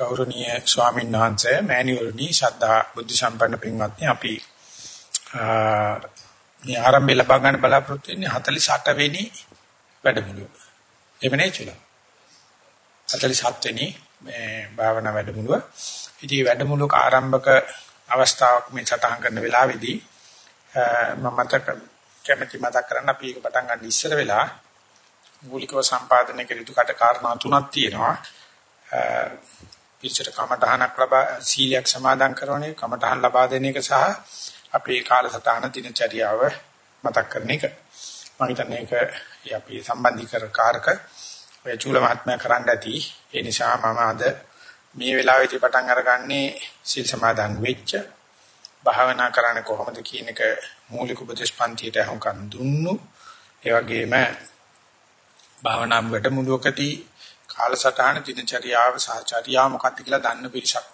ගෞරවනීය ස්වාමීන් වහන්සේ මෑණිවරණි ශ්‍රද්ධා බුද්ධ සම්පන්න පින්වත්නි අපි මේ ආරම්භය ලබා ගන්න බලාපොරොත්තු වෙන්නේ 48 වෙනි වැඩමුළුව. එමනේ චුල. 47 වෙනි මේ භාවනා වැඩමුළුව. ඉතින් වැඩමුළුවක ආරම්භක අවස්ථාවක් මේ සටහන් කරන වෙලාවේදී මම මතක කැමැති මතක් කරන්න අපි ඒක පටන් ගන්න ඉස්සර වෙලා මූලිකව සම්පාදනය කළ යුතු කට කාරණා තුනක් තියෙනවා. පිළිචර කමඨහනක් ලබා සීලයක් සමාදන් කරන එක කමඨහන් ලබා දෙන එක සහ අපේ කාලසටහන දිනචරියාව මතක් කරන එක. මම හිතන්නේ ඒක අපි සම්බන්ධීකර කාරක ඔය චූල මහත්මයා කරන්න ඇති. ඒ නිසා මම අද මේ වෙලාවේදී පටන් අරගන්නේ සීල් සමාදන් වෙච්ච භාවනා කරන්නේ කොහොමද කියන එක මූලික උපදේශ පන්තියට හුඟක් දුන්නු. ඒ වගේම භාවනා වැඩමුළුවකදී කාලසටහන දිනචරියාව සහචර්යාව මොකක්ද කියලා දන්න පිරිසක්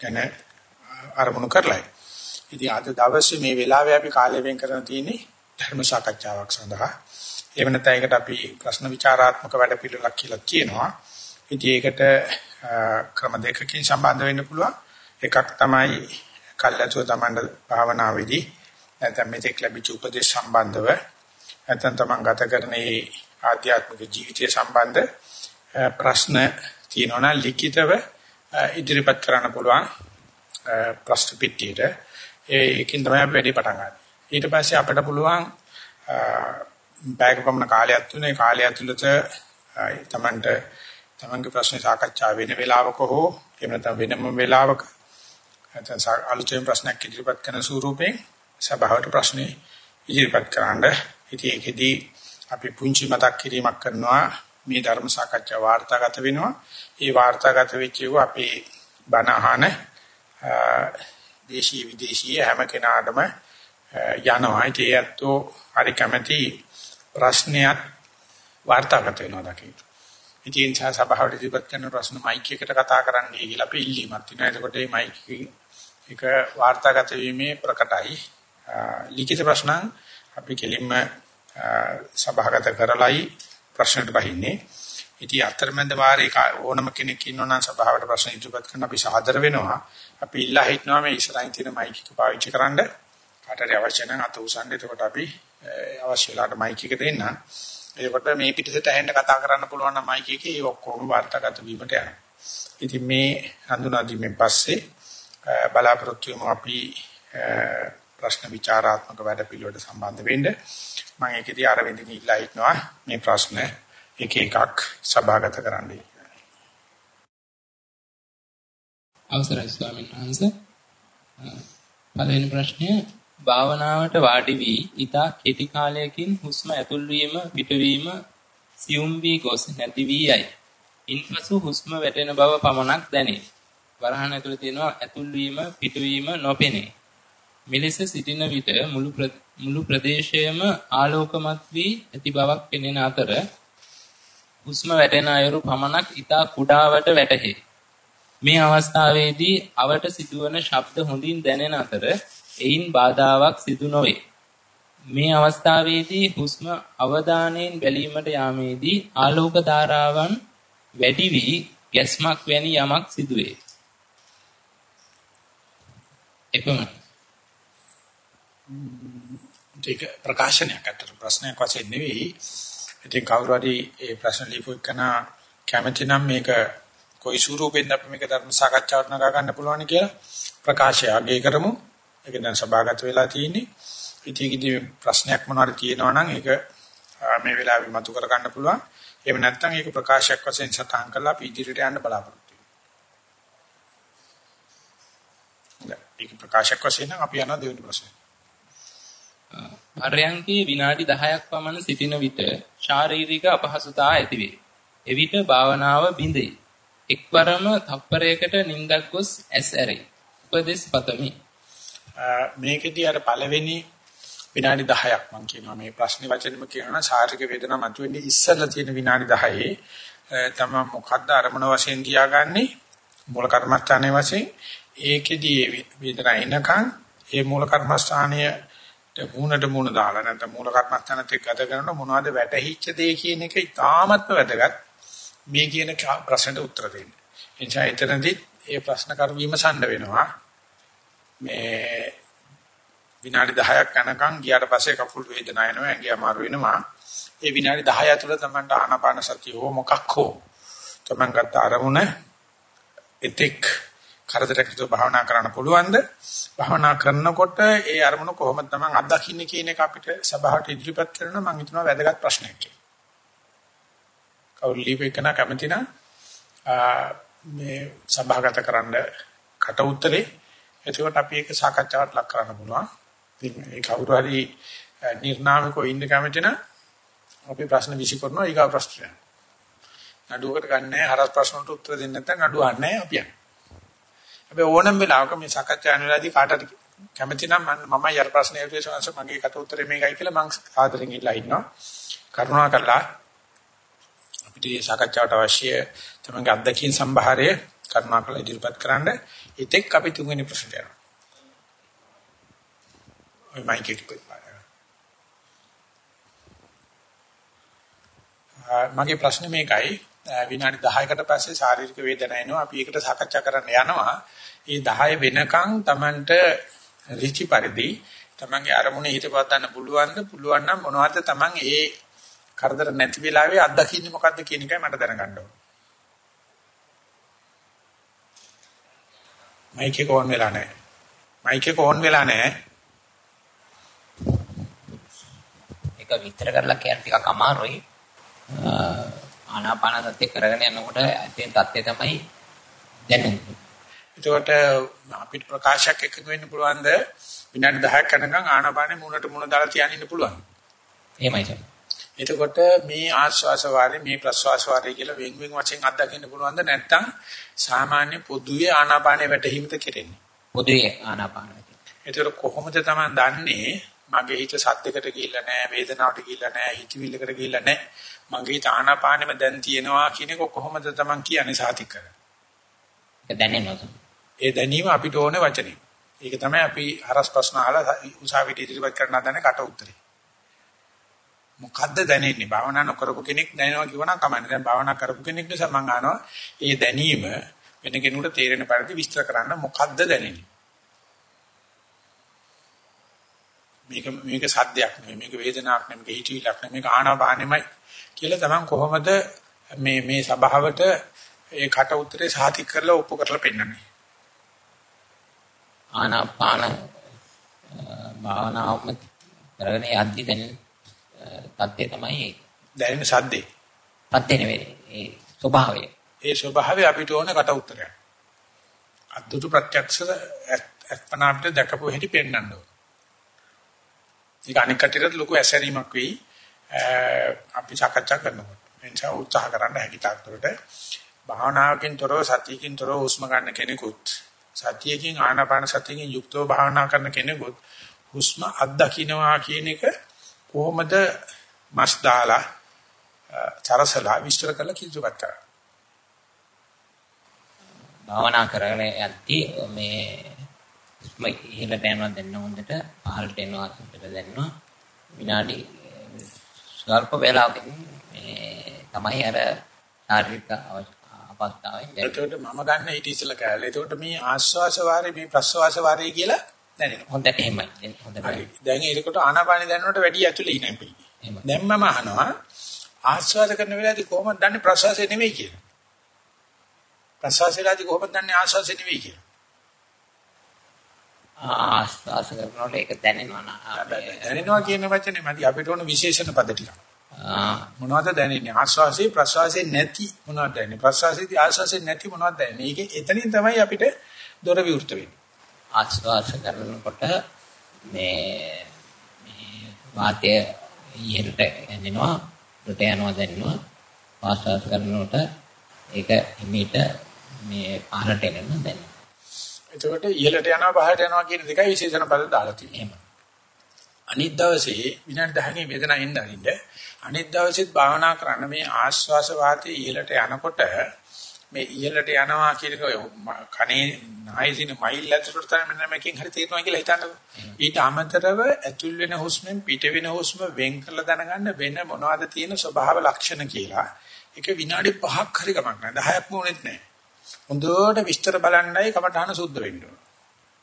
ගැන අරමුණු කරලයි. ඉතින් අද දවසේ මේ වෙලාවේ අපි කාලය වෙන් කරන තියෙන්නේ ධර්ම සාකච්ඡාවක් සඳහා. එහෙම නැත්නම් ඒකට අපි ප්‍රශ්න විචාරාත්මක වැඩ පිළිවෙලක් කියලා කියනවා. ඉතින් ඒකට ක්‍රම දෙකකින් සම්බන්ධ වෙන්න පුළුවන්. එකක් තමයි කල්ලාතුව තමන්ගේ භාවනාවේදී නැත්නම් මෙතෙක් ලැබිච්ච උපදේශ සම්බන්ධව නැත්නම් තමන් ගත කරන ආධ්‍යාත්මික ජීවිතය සම්බන්ධ ප්‍රශ්න තියෙනවා නම් ලිඛිතව ඉදිරිපත් කරන්න පුළුවන් ප්‍රශ්න පිටියට ඒකෙන් තමයි අපි වැඩි පටන් ගන්න. ඊට පස්සේ අපිට පුළුවන් බෑග් පමණ කාලයක් තුනේ කාලය ඇතුළත තමන්ට තමන්ගේ ප්‍රශ්න සාකච්ඡා වෙන වෙලාවක හෝ එහෙම නැත්නම් වෙනම වෙලාවක නැත්නම් අලුතෙන් ප්‍රශ්නයක් ඉදිරිපත් කරන ස්වරූපයෙන් සභාවට ප්‍රශ්නේ ඉදිරිපත් කරන්න. ඉතින් ඒකෙදී අපි පුංචි මතක් කිරීමක් කරනවා මේ ධර්ම සාකච්ඡා වාර්තාගත වෙනවා. ඒ වාර්තාගත වෙච්ච ඒවා අපේ බණ අහන දේශීය විදේශීය හැම කෙනාටම යනවා. ඒ ඇත්තෝ හරි කැමැති ප්‍රශ්නයක් වාර්තාගත වෙනවා දකින්න. ඉතින් සභාවට ඉදිරිපත් කරන ප්‍රශ්න මයික් එකට කතා කරන්නයි කියලා අපි ඉල්ලීමක් තියෙනවා. එතකොට මේ මයික් එක වාර්තාගත වීමේ ප්‍රකටයි. ලිඛිත ප්‍රශ්න අපි කෙලින්ම සභාගත කරලයි ප්‍රශ්නට බහින්නේ. ඉතින් අතරමැද වාරේ ඕනම කෙනෙක් ඉන්නවා නම් සභාවට ප්‍රශ්න ඉදිරිපත් කරන්න අපි සාදර වෙනවා. අපි ඉල්ලා හිටනවා මේ ඉස්සරහින් තියෙන මයික් එක පාවිච්චි කරන්න. කාටරි අවශ්‍ය නම් අත උසන්න. එතකොට අපි අවශ්‍ය වෙලාවට මයික් එක දෙන්න. එතකොට මේ පිටසට ඇහෙන්න කතා කරන්න පුළුවන් නම් මයික් එකේ ඒ ඔක්කොම වාර්තාගත වීමට යනවා. ඉතින් මේ හඳුනා දීමෙන් පස්සේ බලාපොරොත්තු වෙමු අපි ප්‍රශ්න විචාරාත්මක වැඩ පිළිවෙලට සම්බන්ධ වෙන්න. මම ඒකෙදී අරවින්දගෙන් ඉල්ලා හිටනවා මේ ප්‍රශ්න එක එකක් සභාගත කරන්නයි. අවසරයි ස්වාමීන් වහන්සේ. පළවෙනි ප්‍රශ්නය භාවනාවට වාඩි වී ඊතා කෙටි කාලයකින් හුස්ම ඇතුල් වීම පිටවීම සියුම් වී ගොස් නැති වී යයි. ඉන්පසු හුස්ම වැටෙන බව පමණක් දැනේ. වරහන් ඇතුළේ තියෙනවා ඇතුල් වීම පිටවීම නොපෙනේ. මෙලෙස සිටින විට මුළු මුළු ප්‍රදේශයම ආලෝකමත් වී ඇති බවක් පෙනෙන අතර හුස්ම වැටෙන අයුරු පමණක් ඊතා කුඩාවට වැටහේ. මේ අවස්ථාවේදී අවට සිදුවන ශබ්ද හොඳින් දැනෙන අතර එයින් බාධාවක් සිදු නොවේ. මේ අවස්ථාවේදී හුස්ම අවධානයෙන් බැලීමට යාමේදී ආලෝක ධාරාවන් වැඩි වී ගැස්මක් වැනි යමක් සිදුවේ. එපමණයි. ඒක ප්‍රකාශනයක් අතර ප්‍රශ්නයක් වශයෙන් නෙවෙයි. ඉතින් කවුරු හරි ඒ ප්‍රශ්න ලියපු එකන කැමති නම් මේක කොයි ස්වරූපෙන්ද අපි මේක ධර්ම සාකච්ඡාවට නගා ගන්න පුළුවන් කියලා ප්‍රකාශය අගය කරමු. ඒක දැන් සභාගත වෙලා තියෙන්නේ. ඉතින් ප්‍රශ්නයක් මොනවාරි තියෙනවා නම් ඒක මේ වෙලාවේ මතු කර ගන්න පුළුවන්. එහෙම නැත්නම් ඒක ප්‍රකාශයක් වශයෙන් සටහන් කරලා අපි ඉදිරියට යන්න බලාපොරොත්තු වෙනවා. ඒක ප්‍රකාශයක් වශයෙන් අපි යනවා දෙවෙනි ප්‍රශ්නේ. පරයන්කේ විනාඩි 10ක් පමණ සිටින විට ශාරීරික අපහසුතා ඇතිවේ. එවිට භාවනාව බිඳේ. එක්වරම තප්පරයකට නිින්දක් ගොස් ඇස් ඇරේ. උපදෙස් පතමි. මේකෙදී අර පළවෙනි විනාඩි 10ක් මම කියනවා මේ ප්‍රශ්නේ වචනෙම කියනවා ශාරීරික වේදනාව මතුවෙන්නේ ඉස්සෙල්ලා තියෙන විනාඩි 10 තම මොකද්ද අරමුණ වශයෙන් තියාගන්නේ මූල කර්මස්ථානයේ වශයෙන් ඒකෙදී වේදනාව එනකන් ඒ මූල කර්මස්ථානයේ මූණට මූණ දාලා නැත්නම් මූල කර්මස්ථානත් එක්ක ගත කරන මොනවද වැටහිච්ච දේ කියන එක ඉතාමත්ම වැදගත් මේ කියන ප්‍රශ්නට උත්තර දෙන්න. එනිසා එතනදී ඒ ප්‍රශ්න කරු විමසන්න වෙනවා. මේ විනාඩි 10ක් යනකම් ගියාට පස්සේ කකුල් වේදනාව එනවා, ඇඟි අමාරු වෙනවා. ඒ විනාඩි 10 ඇතුළත තමන්ට ආනාපාන සතිය හෝ මොකක් හෝ තමන් ගත්ත අරමුණ එතෙක් කරදරයකට භාවනා කරන්න පුළුවන්ද? භාවනා කරනකොට ඒ අරමුණ කොහොමද තමන් අත්දකින්නේ කියන එක අපිට සභාවට ඉදිරිපත් කරන මම හිතනවා වැදගත් ප්‍රශ්නයක් කියලා. කවුරු ලියපෙකන කැමති නම් මේ සභාගත කරන්න කට උත්තරේ එතකොට අපි ඒක සාකච්ඡාවට ලක් කරන්න පුළුවන්. ඉතින් ඒ කවුරු හරි නිර්නාමිකව ඉන්න කැමති නම් අපි ප්‍රශ්න විසිකරනවා ඊගා ප්‍රශ්නය. නඩුවකට ගන්නෑ හරස් ප්‍රශ්න වලට උත්තර දෙන්න නැත්නම් නඩුව අහන්නේ අපි යන්නේ. හැබැයි ඕනම වෙලාවක මේ සාකච්ඡා යන වෙලාවේදී කාටද කැමති නම් මම යර ප්‍රශ්නේ විශ්වාස මගේ කට උත්තරේ මේකයි කියලා මම ආදරෙන් ඉල්ලා ඉන්නවා. කරුණාකරලා අපිට මේ සාකච්ඡාවට අවශ්‍ය තමන්ගේ අත්දැකීම් සම්භාරය කරුණාකරලා ඉදිරිපත් කරන්න. ඒතෙක් අපි තුන්වෙනි ප්‍රශ්නට යනවා. ඔය මයික් එක මගේ ප්‍රශ්නේ මේකයි විනාඩි 10කට පස්සේ ශාරීරික වේදනාව එනවා. අපි ඒකට සාකච්ඡා කරන්න යනවා. ඒ 10 වෙනකන් Tamanට ඍචි පරිදි Tamanගේ අරමුණේ හිත පවත්වන්න පුළුවන්ද? පුළුවන් නම් මොනවද Taman ඒ කරදර නැති වෙලාවේ අත්දකින්නේ මොකද්ද කියන එකයි මට දැනගන්න ඕන. මයික් එක ඕන් වෙලා නැහැ. මයික් එක ඕන් වෙලා නැහැ. ඒක විතර කරලා කියන්න ටිකක් අමාරුයි. ආනාපාන සතිය කරගෙන යනකොට ඇත්තෙන් தත්ත්වය තමයි දැනෙන්නේ. ඒකට අපිට ප්‍රකාශයක් එකතු වෙන්න පුළුවන්ද විනාඩි 10ක් යනකම් ආනාපානෙ මුණට මුණ දාලා තියාගෙන ඉන්න පුළුවන්. එහෙමයි සර්. එතකොට මේ ආශ්වාස වාරේ මේ ප්‍රශ්වාස වාරේ කියලා වෙන් වෙන් වශයෙන් අත්දකින්න පුළුවන්ද නැත්නම් සාමාන්‍ය පොදුවේ ආනාපානෙ වැටහිමත කෙරෙන්නේ. පොදුවේ ආනාපාන. ඒතර කොහොමද තමයි දන්නේ මගේ හිත සද්දයකට ගිහිල්ලා නැහැ වේදනාවට ගිහිල්ලා නැහැ හිතවිල්ලකට ගිහිල්ලා නැහැ මගේ තානාපානෙම දැන් තියෙනවා කියන එක කොහොමද Taman කියන්නේ සාතික කරන්නේ? ඒ දැනීම අපිට ඕනේ වචනේ. ඒක තමයි අපි හරස් ප්‍රශ්න අහලා උසාවියට ඉදිරිපත් කරන්න හදන කට උත්තරේ. මොකද්ද දැනෙන්නේ? භාවනා නොකරපු කෙනෙක් දැනෙනවා කියවනම් කමන්නේ. දැන් භාවනා කරපු කෙනෙක් නිසා මම අහනවා ඒ දැනීම වෙන කෙනෙකුට තේරෙන පරිදි විස්තර කරන්න මොකද්ද දැනෙන්නේ? මේක මේක සද්දයක් නෙමෙයි මේක වේදනාවක් නෙමෙයි මේක හිතවිලක් නෙමෙයි මේක ආනාපානෙමයි කියලා තමයි කොහොමද මේ මේ සභාවට ඒ කට උත්තරේ සාතික කරලා ඔප්පු කරලා පෙන්නන්නේ. ආනාපාන භාවනාවම කරගෙන යද්දි දැනෙන තත්ත්වය තමයි දැනෙන සද්දේ. තත්ත්වය නෙවෙයි ඒ ස්වභාවය. ඒ ස්වභාවය අපිට ඕන කට උත්තරයක්. අද්දුතු ප්‍රත්‍යක්ෂ අත්පනාප්ට දැකපු හැටි පෙන්වන්න ඕන. ඒක අනික් කටියට ලොකු ඇසරීමක් වෙයි. අපි සාකච්ඡා කරනකොට. එනිසා උත්සාහ කරන්න හැකි තාක්ෂරට භාවනාවකින් තොරව සතියකින් තොරව හුස්ම ගන්න කෙනෙකුත් සතියකින් ආනාපාන සතියකින් යුක්තව භාවනා කරන කෙනෙකුත් හුස්ම අත්දකින්නවා කියන එක කොහොමද මස් දාලා චරසලා විස්තර කරලා කිව්වත් කරා. භාවනා කරගෙන යද්දී මේ හුස්ම ඉහළට යනවා දැන්න හොඳට පහළට එනවා හොඳට දැනනවා විනාඩි ස්වල්ප වේලාවකින් මේ තමයි අර ශාරීරික අවස්ථාවෙන් එතකොට මම ගන්න ඊට ඉස්සලා කෑල්ල. එතකොට මේ ආශ්වාස වාරේ මේ ප්‍රශ්වාස වාරේ කියලා දැනෙනවා. හොඳට එහෙමයි. හොඳට. දැන් ඒකට ආනාපානෙ දැනනකොට වැඩි ඇතුලේ ඉන්නේ. දැන් මම අහනවා ආශ්වාස කරන වෙලාවේදී කොහොමද දන්නේ ප්‍රශ්වාසය නෙමෙයි කියලා. ප්‍රශ්වාසයලාදී කොහොමද දන්නේ ආශ්වාසය නෙමෙයි කියලා. ආස්වාස කරනකොට ඒක දැනෙනවා නා. දැනෙනවා කියන වචනේ මදි අපිට ඕන විශේෂණ පද ටික. මොනවද දැනෙන්නේ? ආස්වාසේ ප්‍රස්වාසේ නැති මොනවද දැනෙන්නේ? ප්‍රස්වාසේදී ආස්වාසේ නැති මොනවද දැනෙන්නේ? ඒකේ එතනින් තමයි අපිට දොර විවෘත වෙන්නේ. ආස්වාස කරනකොට මේ මේ වාතය ඉහළට යනවා, උඩට යනවා දැනෙනවා. ආස්වාස කරනකොට ඒක හිමීට මේ පහළට එනවා දැනෙනවා. එතකොට ඉහළට යනවා පහළට යනවා කියන දෙකයි විශේෂණ පද දාලා තියෙන්නේ. අනිත් දවසේ විනාඩි 10කින් වේදනාව එන්න අරින්න අනිත් දවසෙත් භාවනා කරන්න මේ ආශ්වාස වාතයේ ඉහළට යනකොට මේ ඉහළට යනවා කියන එක කනේ නායසින මයිල් ඇතුළට තමයි මෙන්න මේකෙන් හරි තේරෙනවා කියලා හිතන්නකො. ඊට අමතරව ඇතුල් වෙන හුස්මෙන් පිට වෙන හුස්ම වෙන් කරලා දැනගන්න වෙන මොනවද තියෙන ස්වභාව ලක්ෂණ කියලා. ඒක විනාඩි 5ක් හරි ගමක් නෑ 10ක්ම උනේත් නෑ. හොඳට විස්තර බලන්නයි කමඨාන සුද්ධ වෙන්න ඕන.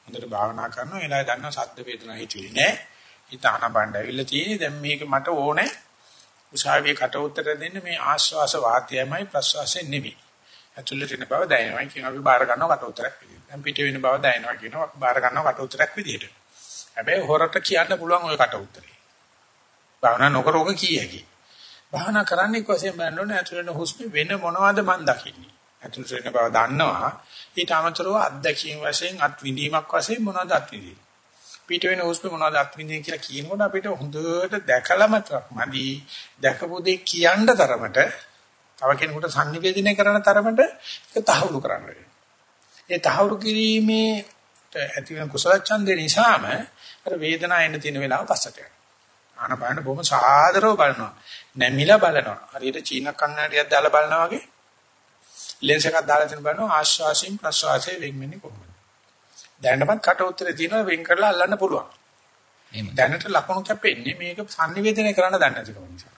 හොඳට භාවනා කරනවා එලා දන්නවා සද්ද වේදනා හිතුවේ නෑ. හිත අනබණ්ඩ ඇවිල්ලා තියෙන්නේ දැන් මේක මට ඕනේ. උසාවියේ කට උත්තර දෙන්න මේ ආශ්වාස වාතයමයි ප්‍රශ්වාසය නෙවෙයි. ඇතුළේ තියෙන බව දැනෙනවා කියනවා අපි බාර ගන්නවා කට උත්තරයක් විදිහට. දැන් පිට වෙන බව දැනෙනවා කියනවා බාර ගන්නවා කට උත්තරයක් විදිහට. හැබැයි හොරට කියන්න පුළුවන් ওই කට උත්තරේ. භාවනා නොකර ඔක කීයකි. භාවනා කරන්නේ කොහොමද බලන්නේ ඇතුළේ හුස්ම වෙන මොනවද මන් දකින්නේ. ඇතුළේ වෙන බව දන්නවා. ඊට අමතරව අත්දැකීම් වශයෙන් අත් විඳීමක් වශයෙන් මොනවද අත් විඳින්නේ. පිට වෙන හුස්ම මොනවද අත් විඳින්නේ කියලා කියනකොට අපිට හොඳට දැකලම මදි දැකපු දේ කියන්න තරමට තව කෙනෙකුට sannivedana කරන තරමට ඒක තහවුරු කරන්න වෙනවා. ඒ තහවුරු කිරීමේ ඇති වෙන කුසල ඡන්දේ නිසාම අර වේදනාව එන්න තියෙන වෙලාව පස්සට යනවා. ආනපාන බොහොම සාදරව බලනවා. නැමිලා බලනවා. හරියට චීන කන්නඩියක් දාලා බලනවා වගේ ලෙන්ස් එකක් දාලා තියෙන බලනවා ආශ්වාසයෙන් ප්‍රශ්වාසයෙන් වෙන් වෙන්නේ කොහොමද? දැනටමත් කට උත්තරේ තියෙනවා වෙන් කරලා අල්ලන්න පුළුවන්. දැනට ලකුණු කැපෙන්නේ මේක sannivedana කරන්න දන්නේ නැතිකම නිසා.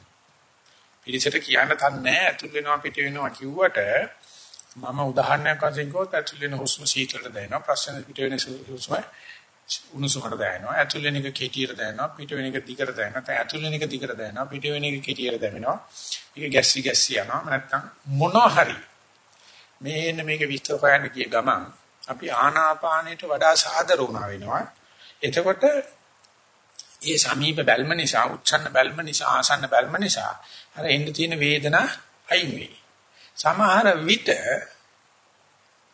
පිළිසෙට කියන්න තන්නේ ඇතුල් වෙනවා පිට වෙනවා කිව්වට මම උදාහරණයක් වශයෙන් කිව්වොත් ඇතුල් වෙන හුස්ම සීතලට දැනෙනවා ප්‍රශ්න පිට වෙන හුස්ම උණුසුමට දැනෙනවා ඇතුල් වෙන එක කෙටියට දැනෙනවා පිට වෙන එක දිගට දැනෙනවා ඇතුල් වෙන එක දිගට දැනෙනවා පිට වෙන එක කෙටියට දැනෙනවා මේක ගැස්සි ගැස්සි යනවා නැත්තම් මොනවා හරි මේන්න මේක විස්තර හොයන්න කිය ගමන් අපි ආනාපානයට වඩා සාදර වුණා වෙනවා එතකොට ඒ සමීප බැල්ම නිසා උච්ඡන්න බැල්ම නිසා ආසන්න බැල්ම නිසා අර එන්න තියෙන වේදනා අයින් වෙයි. සමහර විට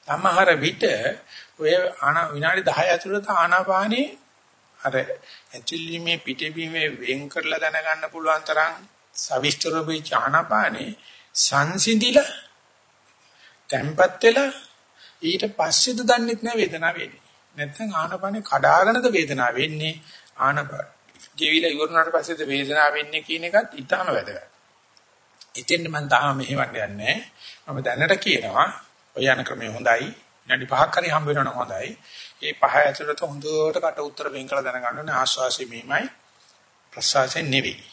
සමහර විට ඔය ආන විනාඩි 10 ඇතුළත ආනාපානේ අර ඇතුළීමේ පිටවීමේ වෙන් කරලා දැනගන්න පුළුවන් තරම් සවිස්තර වෙච්ච ආනාපානේ සංසිඳිලා තැම්පත් වෙලා ඊට පස්සේද දන්නෙත් නෑ වේදනාව වෙන්නේ. නැත්නම් ආනාපානේ කඩාගෙනද වේදනාව වෙන්නේ ආනාපාන ගෙවිලා ඉවරනාට පස්සේද වේදනාව වෙන්නේ කියන එකත් ඊටම වැදගත්. එතෙන්ද මම තාම මෙහෙවන්න යන්නේ මම දැනට කියනවා ඔය යන ක්‍රමය හොඳයි. විනාඩි 5ක් හරි හම්බ වෙනවනම් හොඳයි. ඒ පහ ඇතුළත හොඳට කට උත්තර වෙන් කළ දැනගන්න ඕනේ ආශ්වාසය මෙහිමයි ප්‍රශ්වාසය නෙවෙයි.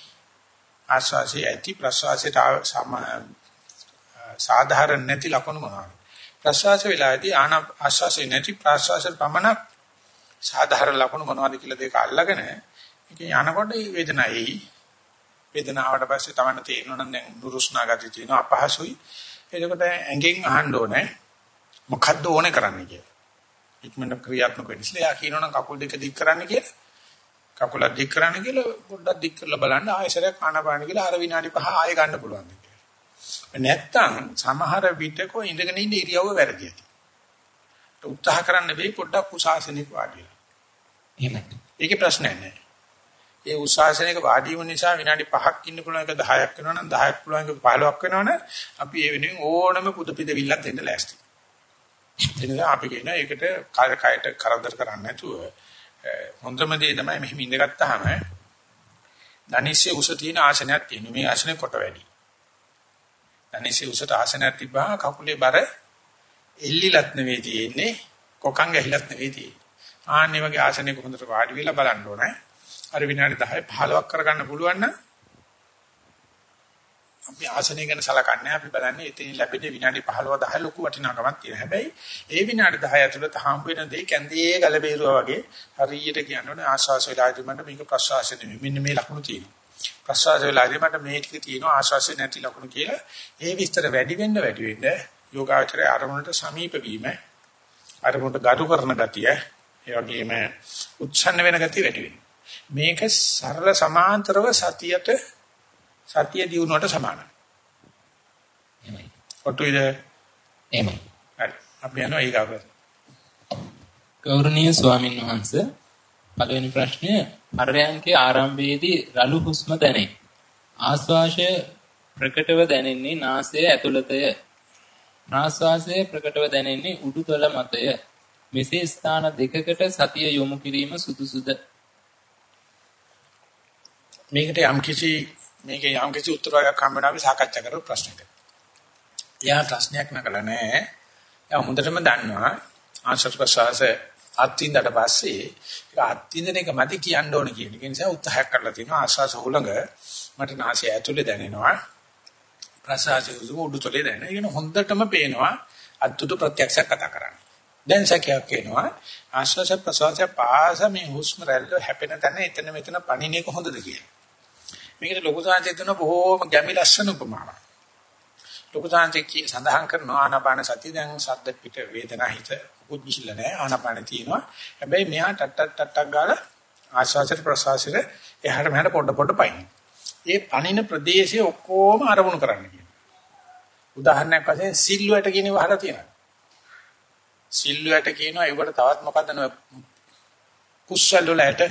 ආශ්වාසය ඇති ප්‍රශ්වාසයට සාධාරණ නැති ලක්ෂණ මොනවාද? ප්‍රශ්වාස වෙලාවේදී ආන ආශ්වාසය නැති ප්‍රශ්වාසයට පමණක් සාධාරණ ලක්ෂණ මොනවද කියලා දෙක අල්ලගෙන ඒකේ යනකොට වේදනায়යි වේදනාවට පස්සේ තමයි තේරෙනවා නම් දැන් නුරුස්නා ගතිය තියෙනවා අපහසුයි. එතකොට ඇඟෙන් අහන්න ඕනේ මොකද්ද ඕනේ කරන්න කියලා. ඉක්මනට ක්‍රියාත්මක වෙන්න. ඉස්සෙල්ලා යා කියනවනම් කකුල් දෙක දික් කරන්න කියලා. කකුල දික් කරන්න කියලා පොඩ්ඩක් දික් කරලා බලන්න ආයෙසරයක් ආනපාන කියලා අර විනාඩි 5 ආයෙ ගන්න පුළුවන්. කියලා නැත්තම් සමහර විටක ඉඳගෙන ඉන්න ඉරියව්ව වැරදි ඇති උත්සාහ කරන්න වෙයි පොඩ්ඩක් කුසාසනෙක වාඩි වෙලා එහෙමයි ඒකේ ප්‍රශ්නයක් නැහැ ඒ උසාසනයක වාඩි වුණ නිසා විනාඩි 5ක් ඉන්න පුළුවන් එක 10ක් වෙනවා නම් 10ක් පුළුවන් එක 15ක් වෙනවනම් අපි ඒ වෙනුවෙන් ඕනම පුද පිටවිල්ලක් දෙන්න ලෑස්ති. එනිසා අපි කියන එකට කාය කයට කරදර කරන්නේ නැතුව හොඳම දේ තමයි මෙහෙම ඉඳගත්තාම ධනිස්සේ උස තියෙන ආසනයක් තියෙනවා. මේ ආසනේ කොට වැඩි. ධනිස්සේ උසට ආසනයක් තිබ්බා කකුලේ බර එල්ලිලත් නෙවෙයි තියෙන්නේ කොකන් ගැහිලත් නෙවෙයි තියෙන්නේ. ආන්නේ වගේ ආසනයක හොඳට වාඩි වෙලා බලන්න ඕනේ. අර විනාඩි 10 15ක් කරගන්න පුළුවන් නම් අපි ආසනය ගැන සලකන්නේ අපි බලන්නේ එතන ලැබෙන විනාඩි 15 10 ලොකු වටිනාකමක් තියෙනවා. හැබැයි ඒ විනාඩි 10 ඇතුළත හම්බ වෙන දේ කැන්දේ ගල බේරුවා වගේ හරියට කියනවනේ ආශ්වාස වෙලාදී මට මේක ප්‍රශ්වාස නෙමෙයි. මෙන්න මේ ලකුණු තියෙනවා. ප්‍රශ්වාස වෙලාදී මට මේ ටික තියෙනවා ආශ්වාස නැති ලකුණු කියලා. ඒ විස්තර වැඩි වෙන්න වැඩි වෙන්න යෝගාචරයේ අරමුණට සමීප වීම අරමුණට ගරු කරන ගතිය ඒ වගේම උත්සන්න වෙන ගතිය වැඩි වෙනවා. මේක සරල සමාන්තරව සතියට සතිය දිනුවට සමානයි. එහෙමයි. ඔට්ටුයිද? එහෙමයි. හරි. අපි යනවා ඊගාවට. ගෞරවනීය ස්වාමින් වහන්සේ පළවෙනි ප්‍රශ්නය පරයන්කේ ආරම්භයේදී රළු හුස්ම දැනේ. ආශ්වාසය ප්‍රකටව දැනෙන්නේ නාසයේ ඇතුළතය. ප්‍රාශ්වාසය ප්‍රකටව දැනෙන්නේ උඩුතල මතය. මෙසේ ස්ථාන දෙකකට සතිය යොමු කිරීම සුදුසුද? මේකට යම් කිසි මේකේ යම් කිසි උත්තරයක් හම්බ වෙනවා අපි සාකච්ඡා කරපු ප්‍රශ්නයකට. එයා ප්‍රශ්නයක් නකලා නැහැ. එයා හොඳටම දන්නවා ආශ්‍රත් ප්‍රසවාස අත්විඳට පස්සේ ඒක අත්විඳන එක මැදි කියන්න ඕන කියන එක නිසා උත්සාහයක් කරලා තිනවා ආශ්වාස හුලඟ මට නාසය ඇතුලේ දැනෙනවා. ප්‍රසවාසය උඩුතලේ දැනෙනවා. ඒක හොඳටම පේනවා අද්දුට ප්‍රත්‍යක්ෂ කතා කරන්නේ. දැන් සැකයක් එනවා ආශ්වාස ප්‍රශ්වාස පාස මේ හුස්ම රැල්ල හැපෙන තැන එතන මෙතන පණින එක හොඳද කියලා. මේකට ලොකු සාංශය දෙන බොහෝම ගැඹි ලස්සන උපමාවක්. ලොකු සාංශය සඳහන් කරනවා ආනාපාන සතිය දැන් සද්ද පිට වේදනා හිත උකුත් ගිහිල්ල නැහැ ආනාපාන තියෙනවා. හැබැයි මෙහා ටක් ටක් ටක් ටක් ගාලා ආශ්වාසයට ප්‍රශ්වාසයට එහාට මෙහාට පොඩ පොඩ පයින්. ඒ පණින ප්‍රදේශයේ ඔක්කොම අරමුණු කරන්න කියනවා. උදාහරණයක් වශයෙන් සිල්ුවට කියන වහලා තියෙනවා. සිල්ුවට කියනවා ඒකට තවත් මොකද්ද නෝ කුස්සල් වලට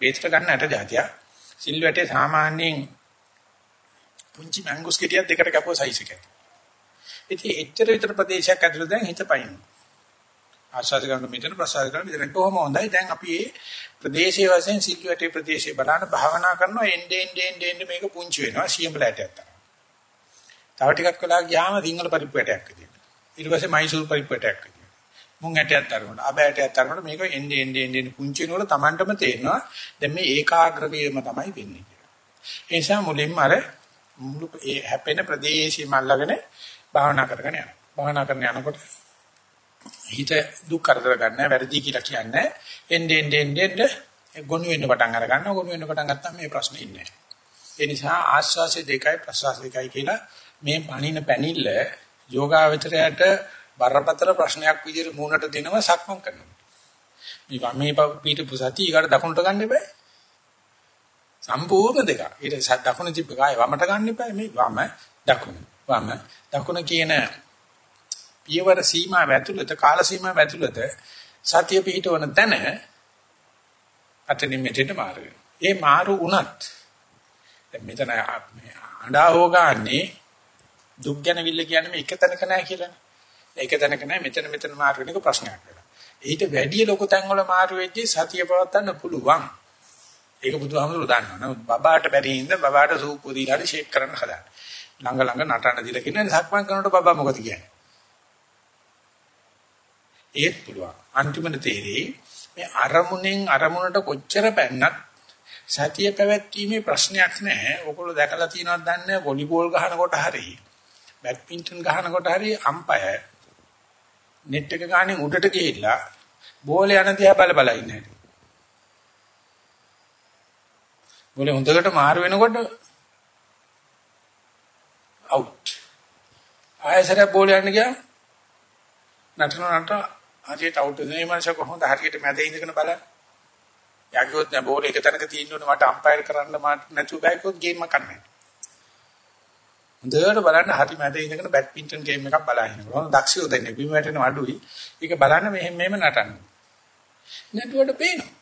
බේතට ගන්න ඇට જાතිය. සිල්ුවටේ සාමාන්‍යයෙන් පුංචි මැංගුස් ගෙඩියක් දෙකට කපුව සයිස් එකයි. ඉතින් එච්චර විතර ප්‍රදේශයක් ඇතුළත දැන් හිත පයින්. ආශාද ගන්න මෙතන ප්‍රසාර කරන මෙතන කොහොම හොඳයි දැන් අපි මේ ප්‍රදේශයේ වශයෙන් සිල්ුවටේ ප්‍රදේශේ බලන භාවනා කරනවා එන්නේ එන්නේ එන්නේ මේක පුංචි වෙනවා සියඹලට යනවා. තව ටිකක් වෙලා ගියාම සිංහල පරිප්පුවටයක් විදියට. ඊට පස්සේ මයිසූර් පරිප්පුවටයක් විදියට. මුං ඇටයක් තරනකොට අබ ඇටයක් තරනකොට මේක එන්නේ එන්නේ එන්නේ පුංචි වෙනකොට Tamanටම තේරෙනවා දැන් මේ ඒකාග්‍ර වීම තමයි වෙන්නේ කියලා. ඒ නිසා මුලින්ම අර මුළු ඒ හැපෙන ප්‍රදේශයම අල්ලගෙන භාවනා කරගෙන යනවා. භාවනා කරන යනකොට හිත දුක් කරදර ගන්න වැරදි කියලා කියන්නේ එන්නේ එන්නේ එන්නේ ගොනු වෙන්න පටන් අර ගන්නවා ගොනු වෙන්න පටන් ගත්තාම මේ ප්‍රශ්නේ ඉන්නේ. ඒ නිසා ආස්වාසිය දෙකයි ප්‍රසවාස දෙකයි කියලා මේ පණින පැනිල්ල යෝගාවචරයට බරපතල ප්‍රශ්නයක් විදිහට මූණට දෙනවා සක්මන් කරනවා. මේ වමේ පීඨ පුසති ඊකට දකුණට ගන්න එපා. සම්පූර්ණ දෙක. ඊට දකුණ තිබ්බ කාය වමට ගන්න එපා. මේ වම දකුණ. වම දකුණ කියන පියවර සීමාව ඇතුළත කාල සීමාව ඇතුළත සතිය පිහිටවන තැන අතනින් මෙතෙන්ට මාරු වෙනවා. ඒ මාරු වුණත් දැන් මෙතන අඬා හොගන්නේ දුක් ගැනවිල්ල කියන්නේ මේ එක තැනක නැහැ කියලානේ. ඒක තැනක නැහැ මෙතන මෙතන මාරු වෙන එක ප්‍රශ්නයක් වෙලා. ඊට වැඩි ලොකු තැන් වල මාරු වෙද්දී සතිය පවත්වන්න පුළුවන්. ඒක බුදුහාමුදුරුවෝ දන්නවා. නමුත් බබාට බැරි හින්දා බබාට සූප් දීලා ෂේක් කරන්න හදා. ළඟ ළඟ නටන දීලා කියන්නේ සක්මන් කරනකොට බබා මොකද කියන්නේ? ඒත් පුළුවන්. අන්තිමට තේරෙයි මේ අරමුණෙන් අරමුණට කොච්චර පැන්නත් සතිය පැවැත්වීමේ ප්‍රශ්නයක් නැහැ. ඔයගොල්ලෝ දැකලා තියෙනවද දන්නේ නැහැ. වොලිබෝල් ගහනකොට හරි බැඩ්මින්ටන් ගහනකොට හරි අම්පයර් net එක ගානේ උඩට ගිහිල්ලා බෝලේ යන දිහා බල බල ඉන්නේ. බෝලේ හොඳට මාරු වෙනකොට අවුට්. ආයෙසර බෝලේ යන්න ගියා නටන නට හරියට අවුට් වෙන මේ මනස කොහොමද හරියට මැද ඉඳගෙන බලන්නේ. යකියොත් නෑ බෝලේ එක තැනක තියෙන්න ඕනේ මට අම්පයර් කරන්න මට නැතුව බෑකොත් ගේම් එකක් කරන්න. හොඳට බලන්න හරි මැද ඉඳගෙන බැඩ්මින්ටන් ගේම් එකක් බලහින්න. කොහොමද දක්ෂයෝ දෙන්නේ බිම වැටෙන අඩුයි. ඒක බලන්න මෙහෙම මෙහෙම නටන්න. නැටුවට පේනවා.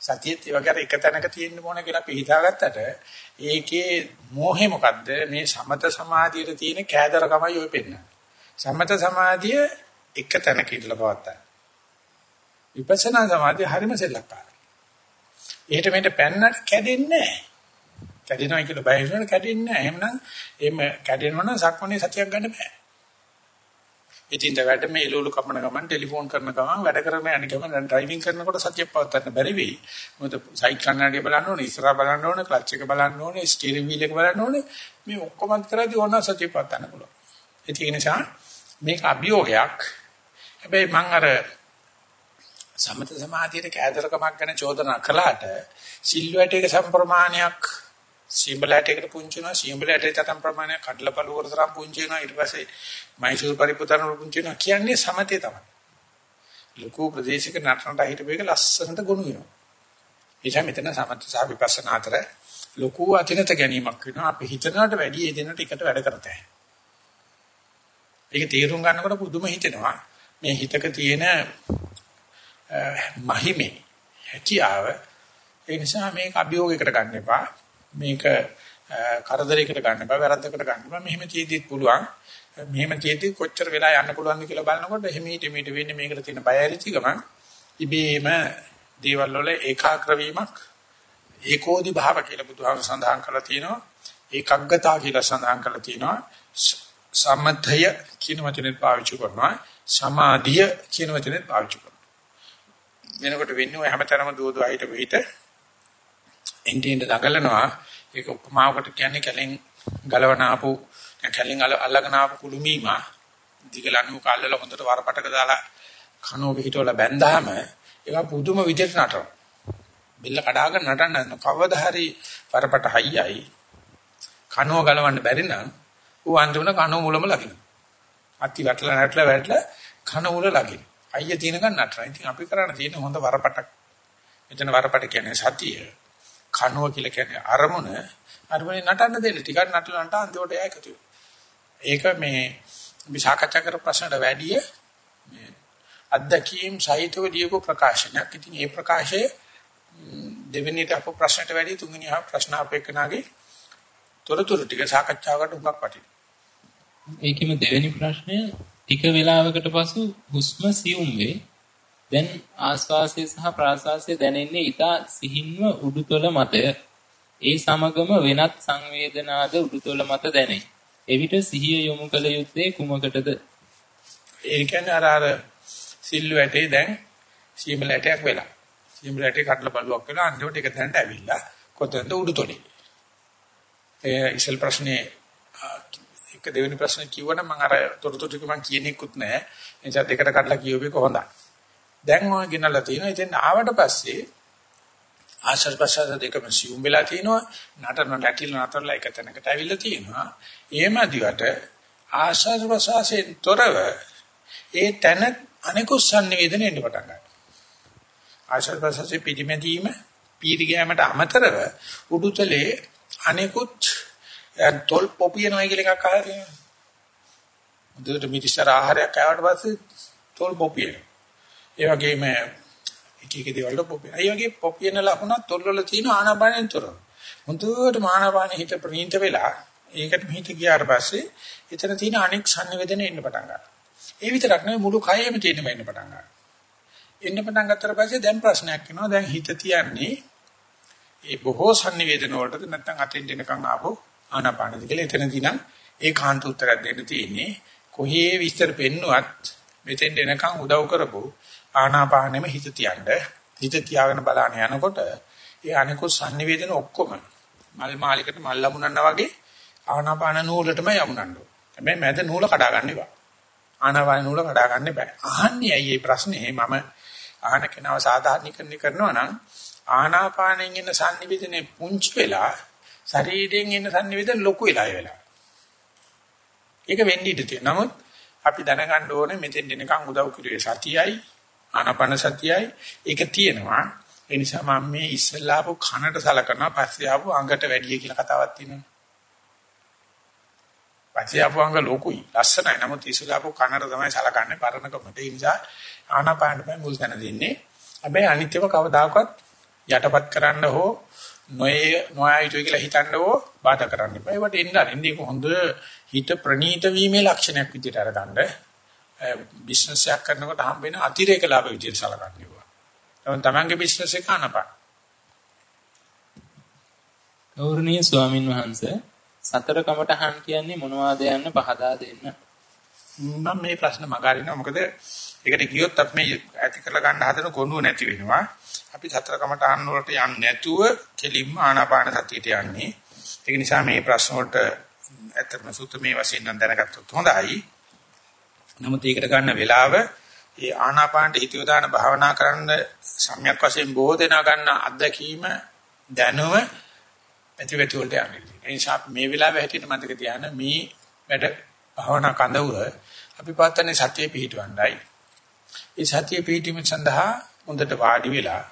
සතියෙත් ඒ වගේ එක තැනක තියෙන්න ඕන කියලා අපි හිතාගත්තට ඒකේ මෝහේ මොකද්ද? මේ සමත සමාධියට තියෙන කෑදරකමයි ඔය පෙන්නන්නේ. සමත සමාධිය එක තැනක ඉඳලා පවත්තා. විපස්සනා සමාධිය හරිම සෙල්ලක්කාරයි. එහෙට මෙහෙට පැන්නට කැඩෙන්නේ නැහැ. කැඩෙනවා කියලා බය වෙනවනේ කැඩෙන්නේ නැහැ. එහෙමනම් එහෙම කැඩෙනවා නම් සක්මනේ සතියක් ගන්න බෑ. ඉතින් දැවට මේ එළවලු කපන ගමන් ටෙලිෆෝන් කරන ගමන් වැඩ කරන යන ගමන් දැන් ඩ්‍රයිවිං කරනකොට සතිය පවත්වන්න බැරි වෙයි. මොකද සයිඩ් කන්නඩිය බලන්න ඕනේ, ඉස්සරහා බලන්න ඕනේ, ක්ලච් එක බලන්න ඕනේ, ස්ටියරින් වීල් එක බලන්න ඕනේ. මේ ඔක්කොම කරද්දී ඕන සතිය පවත්වන්න පුළුවන්. ඒ නිසා මේක අභියෝගයක්. හැබැයි මම අර සමත සමාධියට කෑදරකමක් ගැන චෝදනා කළාට සිල්වැට එක සම්ප්‍රමාණයක් සිඹලට එකට පුංචි වෙනවා සිඹලට තරම් ප්‍රමාණයක් කඩලා බලුවර තරම් පුංචි වෙනවා ඊට පස්සේ මයිසූර් පරිපූර්ණ පුංචි වෙනවා කියන්නේ සමතේ තමයි. ලොකු ප්‍රදේශයක නටනට හිටපේක ලස්සනට ගොනු වෙනවා. එනිසා මෙතන සමත සහ විපස්සනා අතර ලොකු අතිනත ගැනීමක් වෙනවා. අපි හිතනකට වැඩි ඒ දෙන්නට එකට වැඩ කරතයි. ඒක තේරුම් ගන්නකොට පුදුම හිතෙනවා. මේ හිතක තියෙන මහිමේ හැකියාව ඒ නිසා මේක අභියෝගයකට ගන්න එපා. මේක කරදරයකට ගන්න එපා වැරද්දකට ගන්න එපා. මෙහෙම තියෙද්දිත් පුළුවන්. මෙහෙම තියෙද්දි කොච්චර වෙලා යන්න පුළුවන්ද කියලා බලනකොට එහිමීට මීට වෙන්නේ මේකට තියෙන බය ඇරිච්ච ගමන් ඉබේම දේවල් වල ඒකාග්‍ර වීමක් ඒකෝදි භාව කියලා බුදුහාම සඳහන් කරලා තියෙනවා. ඒකග්ගතා කියලා සඳහන් කරලා තියෙනවා. සම්මතය කියන වචනේ පාවිච්චි කරනවා. සමාධිය කියන වචනේ පාවිච්චි කරනවා. වෙනකොට වෙන්නේ ඔය හැමතැනම දුව දුව හිට පිට එන්ටින්ද දඟලනවා. ඒක උපමාවකට කියන්නේ කැලෙන් ගලවන ආපු කැලෙන් අල්ලගෙන ආපු කුළුමීම දිගලණු කල්ලල හොඳට වරපටක දාලා කනෝ පිටවල බැන්දාම ඒක පුදුම විදිහට නටනවා. බෙල්ල කඩාගෙන නටන්න කවදා හරි වරපට හයියයි. කනෝ ගලවන්න බැරි නම් ඌ අන්තිමට කනෝ මුලම ලගිනවා. අති වැටලා නැටලා වැටලා කන මුල ලගිනවා. අයිය තියෙනකන් නටනවා. ඉතින් අපි කරන්න තියෙන හොඳ වරපටක්. මෙතන වරපට කියන්නේ සතිය. කනෝ කියලා කියන්නේ අරමුණ. අරමුණේ නටන්න දෙන්න. ටිකක් නටලා නට අන්තිමට එයා එකතු ඒක මේ අපි සාකච්ඡා කර ප්‍රශ්නට වැඩිය මේ අත්දැකීම් සහිතව දීපු ප්‍රකාශනයක්. ඉතින් මේ ප්‍රකාශය දෙවෙනිට අප ප්‍රශ්නට වැඩි තුන්වෙනි ආ ප්‍රශ්න අපේකනාගේ තොරතුරු ටික සාකච්ඡාවකට උගක් වටිනවා. ඒකෙම දෙවෙනි ප්‍රශ්නය ටික වේලාවකට පසු හුස්ම සියුම් වේ. දැන් ආස්වාසය සහ ප්‍රාස්වාසය දැනෙන්නේ ඊට සිහින්ව උඩුතල මතය. ඒ සමගම වෙනත් සංවේදනාද උඩුතල මත දැනේ. එවිට සිහිය යොමු කළ යුත්තේ කුමකටද? ඒ කියන්නේ අර අර සිල්වැටේ දැන් සීමලටයක් වෙලා. සීමලටේ කඩලා බලුවක් වෙලා අන්තිමට එක තැනට ඇවිල්ලා කොතනද උඩුතොලේ. ඒ ඉසල් ප්‍රශ්නේ එක දෙවෙනි ප්‍රශ්නේ කිව්වනම් මම අර තොරතුරු ටික මම කියන්නේකුත් නැහැ. ඒ නිසා දෙකට කඩලා කියුවේ කොහොඳයි. දැන් ඔය ගෙනල්ලා තියෙනවා. ඉතින් ආවට පස්සේ ආශ්‍රද ප්‍රසාද දෙකම සියුම් වෙලා තිනවා. නටන නැටිල නතරලා එක තැනකට ඇවිල්ලා තියෙනවා. එහෙමදිවට ආශ්‍රද ප්‍රසාසයෙන් තොරව ඒ තැන අනිකුත් sannivedana එන්න පටන් ගන්නවා. ආශ්‍රද ප්‍රසාසයේ පිටිමැදීම පීඩි ගෑමට අමතරව උඩුතලේ අනිකුත් තොල් පොපියනවා කියලා එකක් අහලා තියෙනවා. මුදේට මිටිසර ආහාරයක් ආවට පස්සේ තොල් පොපියන. ඒ වගේම එක එක දේවල් වල පොපියන. ඒ වගේ පොපියන ලකුණක් තොල් වල තියෙන ආනාපානෙන් තොරව. මුදුවට ආනාපානෙ හිත ප්‍රණීත වෙලා ඒකට මෙහිට ගියාට පස්සේ එතන තියෙන අනෙක් sannivedana එන්න පටන් ගන්නවා. ඒ විතරක් නෙවෙයි මුළු කයෙම තියෙන වෙන්න පටන් ගන්නවා. එන්න පටන් ගත්තට පස්සේ දැන් ප්‍රශ්නයක් එනවා. දැන් හිත තියන්නේ ඒ බොහෝ sannivedana වලට නැත්නම් අතෙන් දෙනකන් ආපෝ ආනාපානද කියලා එතනදී නම් ඒකාන්ත උත්තරයක් දෙන්න තියෙන්නේ. කොහේ විස්තර පෙන්නුවත් මෙතෙන් එනකන් උදව් කරපො ආනාපානෙම හිත තියන්න හිත තියාගෙන බලන්න යනකොට ඒ අනිකුත් sannivedana ඔක්කොම මල් මාලිකට මල් ලැබුණා වගේ ආනාපාන නූලටම යමුනන්න හැබැයි මැද නූල කඩා ගන්න එපා. ආනාපාන නූල කඩා ගන්න එපා අහන්නේ ඇයි මේ ප්‍රශ්නේ? මම අහන කෙනාව සාධාරණීකරණය කරනවා නම් ආනාපානෙන් එන sannivedane පුංචි වෙලා ශරීරයෙන් එන සංනිවේදන ලොකු වෙලා ඒ වෙලාව. ඒක වෙන්න ඉඩ තියෙනවා. නමුත් අපි දැනගන්න ඕනේ මෙතෙන් එනකන් උදව් කිරුවේ සතියයි ආනාපාන සතියයි ඒක තියෙනවා. ඒ නිසා මම මේ ඉස්සෙල්ලාපු කනට සලකනවා පස්සේ ආපු අඟට වැඩි කියලා කතාවක් තියෙනවා. පස්සේ ආපු අඟ ලොකුයි ලස්සනයි. නමුත් ඉස්සෙල්ලාපු කනට තමයි සලකන්නේ පරණකමට. ඒ නිසා ආනාපානට මුල් තැන දෙන්නේ. හැබැයි අනිත්‍යව කවදාකවත් යටපත් කරන්න හෝ නොයේ නොආයුතු කියලා හිතන්නවෝ බාධා කරන්න එපා. ඒවට එන්න අරින්නේ හොඳ හිත ප්‍රනීත වීමේ ලක්ෂණයක් විදිහට අරගන්න. බිස්නස් එකක් කරනකොට හම්බ වෙන අතිරේක ලාභ විදිහට සලකන්න ඕවා. එහෙනම් තමන්ගේ බිස්නස් එක අනපා. ගෞරවනීය ස්වාමින් වහන්සේ සතර කමටහන් කියන්නේ මොනවද යන්න පහදා දෙන්න. මම මේ ප්‍රශ්න මගහරිනවා මොකද ඒකට ගියොත් අපි මේ ඇති කරලා ගන්න හදන ගොනුව නැති වෙනවා. අපි සතර කමඨාන් වලට යන්නේ නැතුව කෙලින්ම ආනාපාන සතියට යන්නේ. ඒක නිසා මේ ප්‍රශ්න වලට ඇත්තටම සූත්‍රමේ වශයෙන් නම් දැනගත්තොත් හොඳයි. නමුත් ඒකට ගන්න වෙලාව ඒ ආනාපානට හිත යොදාන භාවනා කරන්න සම්‍යක් වශයෙන් බොහෝ දෙනා ගන්න අත්දැකීම දැනුම පැතිවැටි වලට යන්නේ. ඒ නිසා මේ වෙලාවේ හැටියට මතක තියාගන්න මේ වැඩ භාවනා කඳවුර අපි පාත්තනේ සතිය පිහිටවන්නයි. ඒ සතිය පිහිටීම සඳහා හොඳට වාඩි වෙලා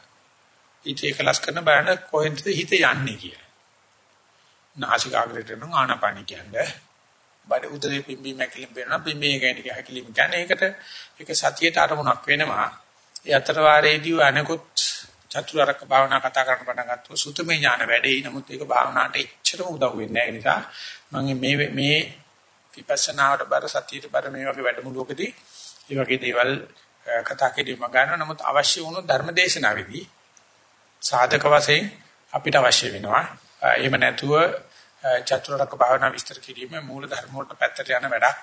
ඊට ඒකලස් කරන බලන කොහෙන්ද හිත යන්නේ කියලා. නාසිකාග්‍රේට නම් ආනාපානි කියන්නේ. බඩ උදරේ පිම්බි මැකිලිම් වෙනවා පිම්බි ගැටි හැකිලිම් කියන්නේ ඒකට ඒක සතියට අරමුණක් වෙනවා. ඒ අතර වාරේදී අනකොත් චතුරාර්යක භාවනා කතා කරන්න පටන් ගත්තොත් සුතමේ ඥාන වැඩි. නමුත් ඒක භාවනාවට එච්චරම උදව් වෙන්නේ නැහැ. ඒ නිසා මම මේ මේ විපස්සනාවට බර සතියට බර මේ වගේ වැඩමුළුවකදී මේ වගේ දේවල් කතා කිරීම ගන්න නමුත් අවශ්‍ය වුණොත් ධර්මදේශනාවේදී සාධක වශයෙන් අපිට අවශ්‍ය වෙනවා. එහෙම නැතුව චතුරාර්ය භාවනා විස්තර කිරීම මූල ධර්ම වලට පැත්තට යන වැඩක්.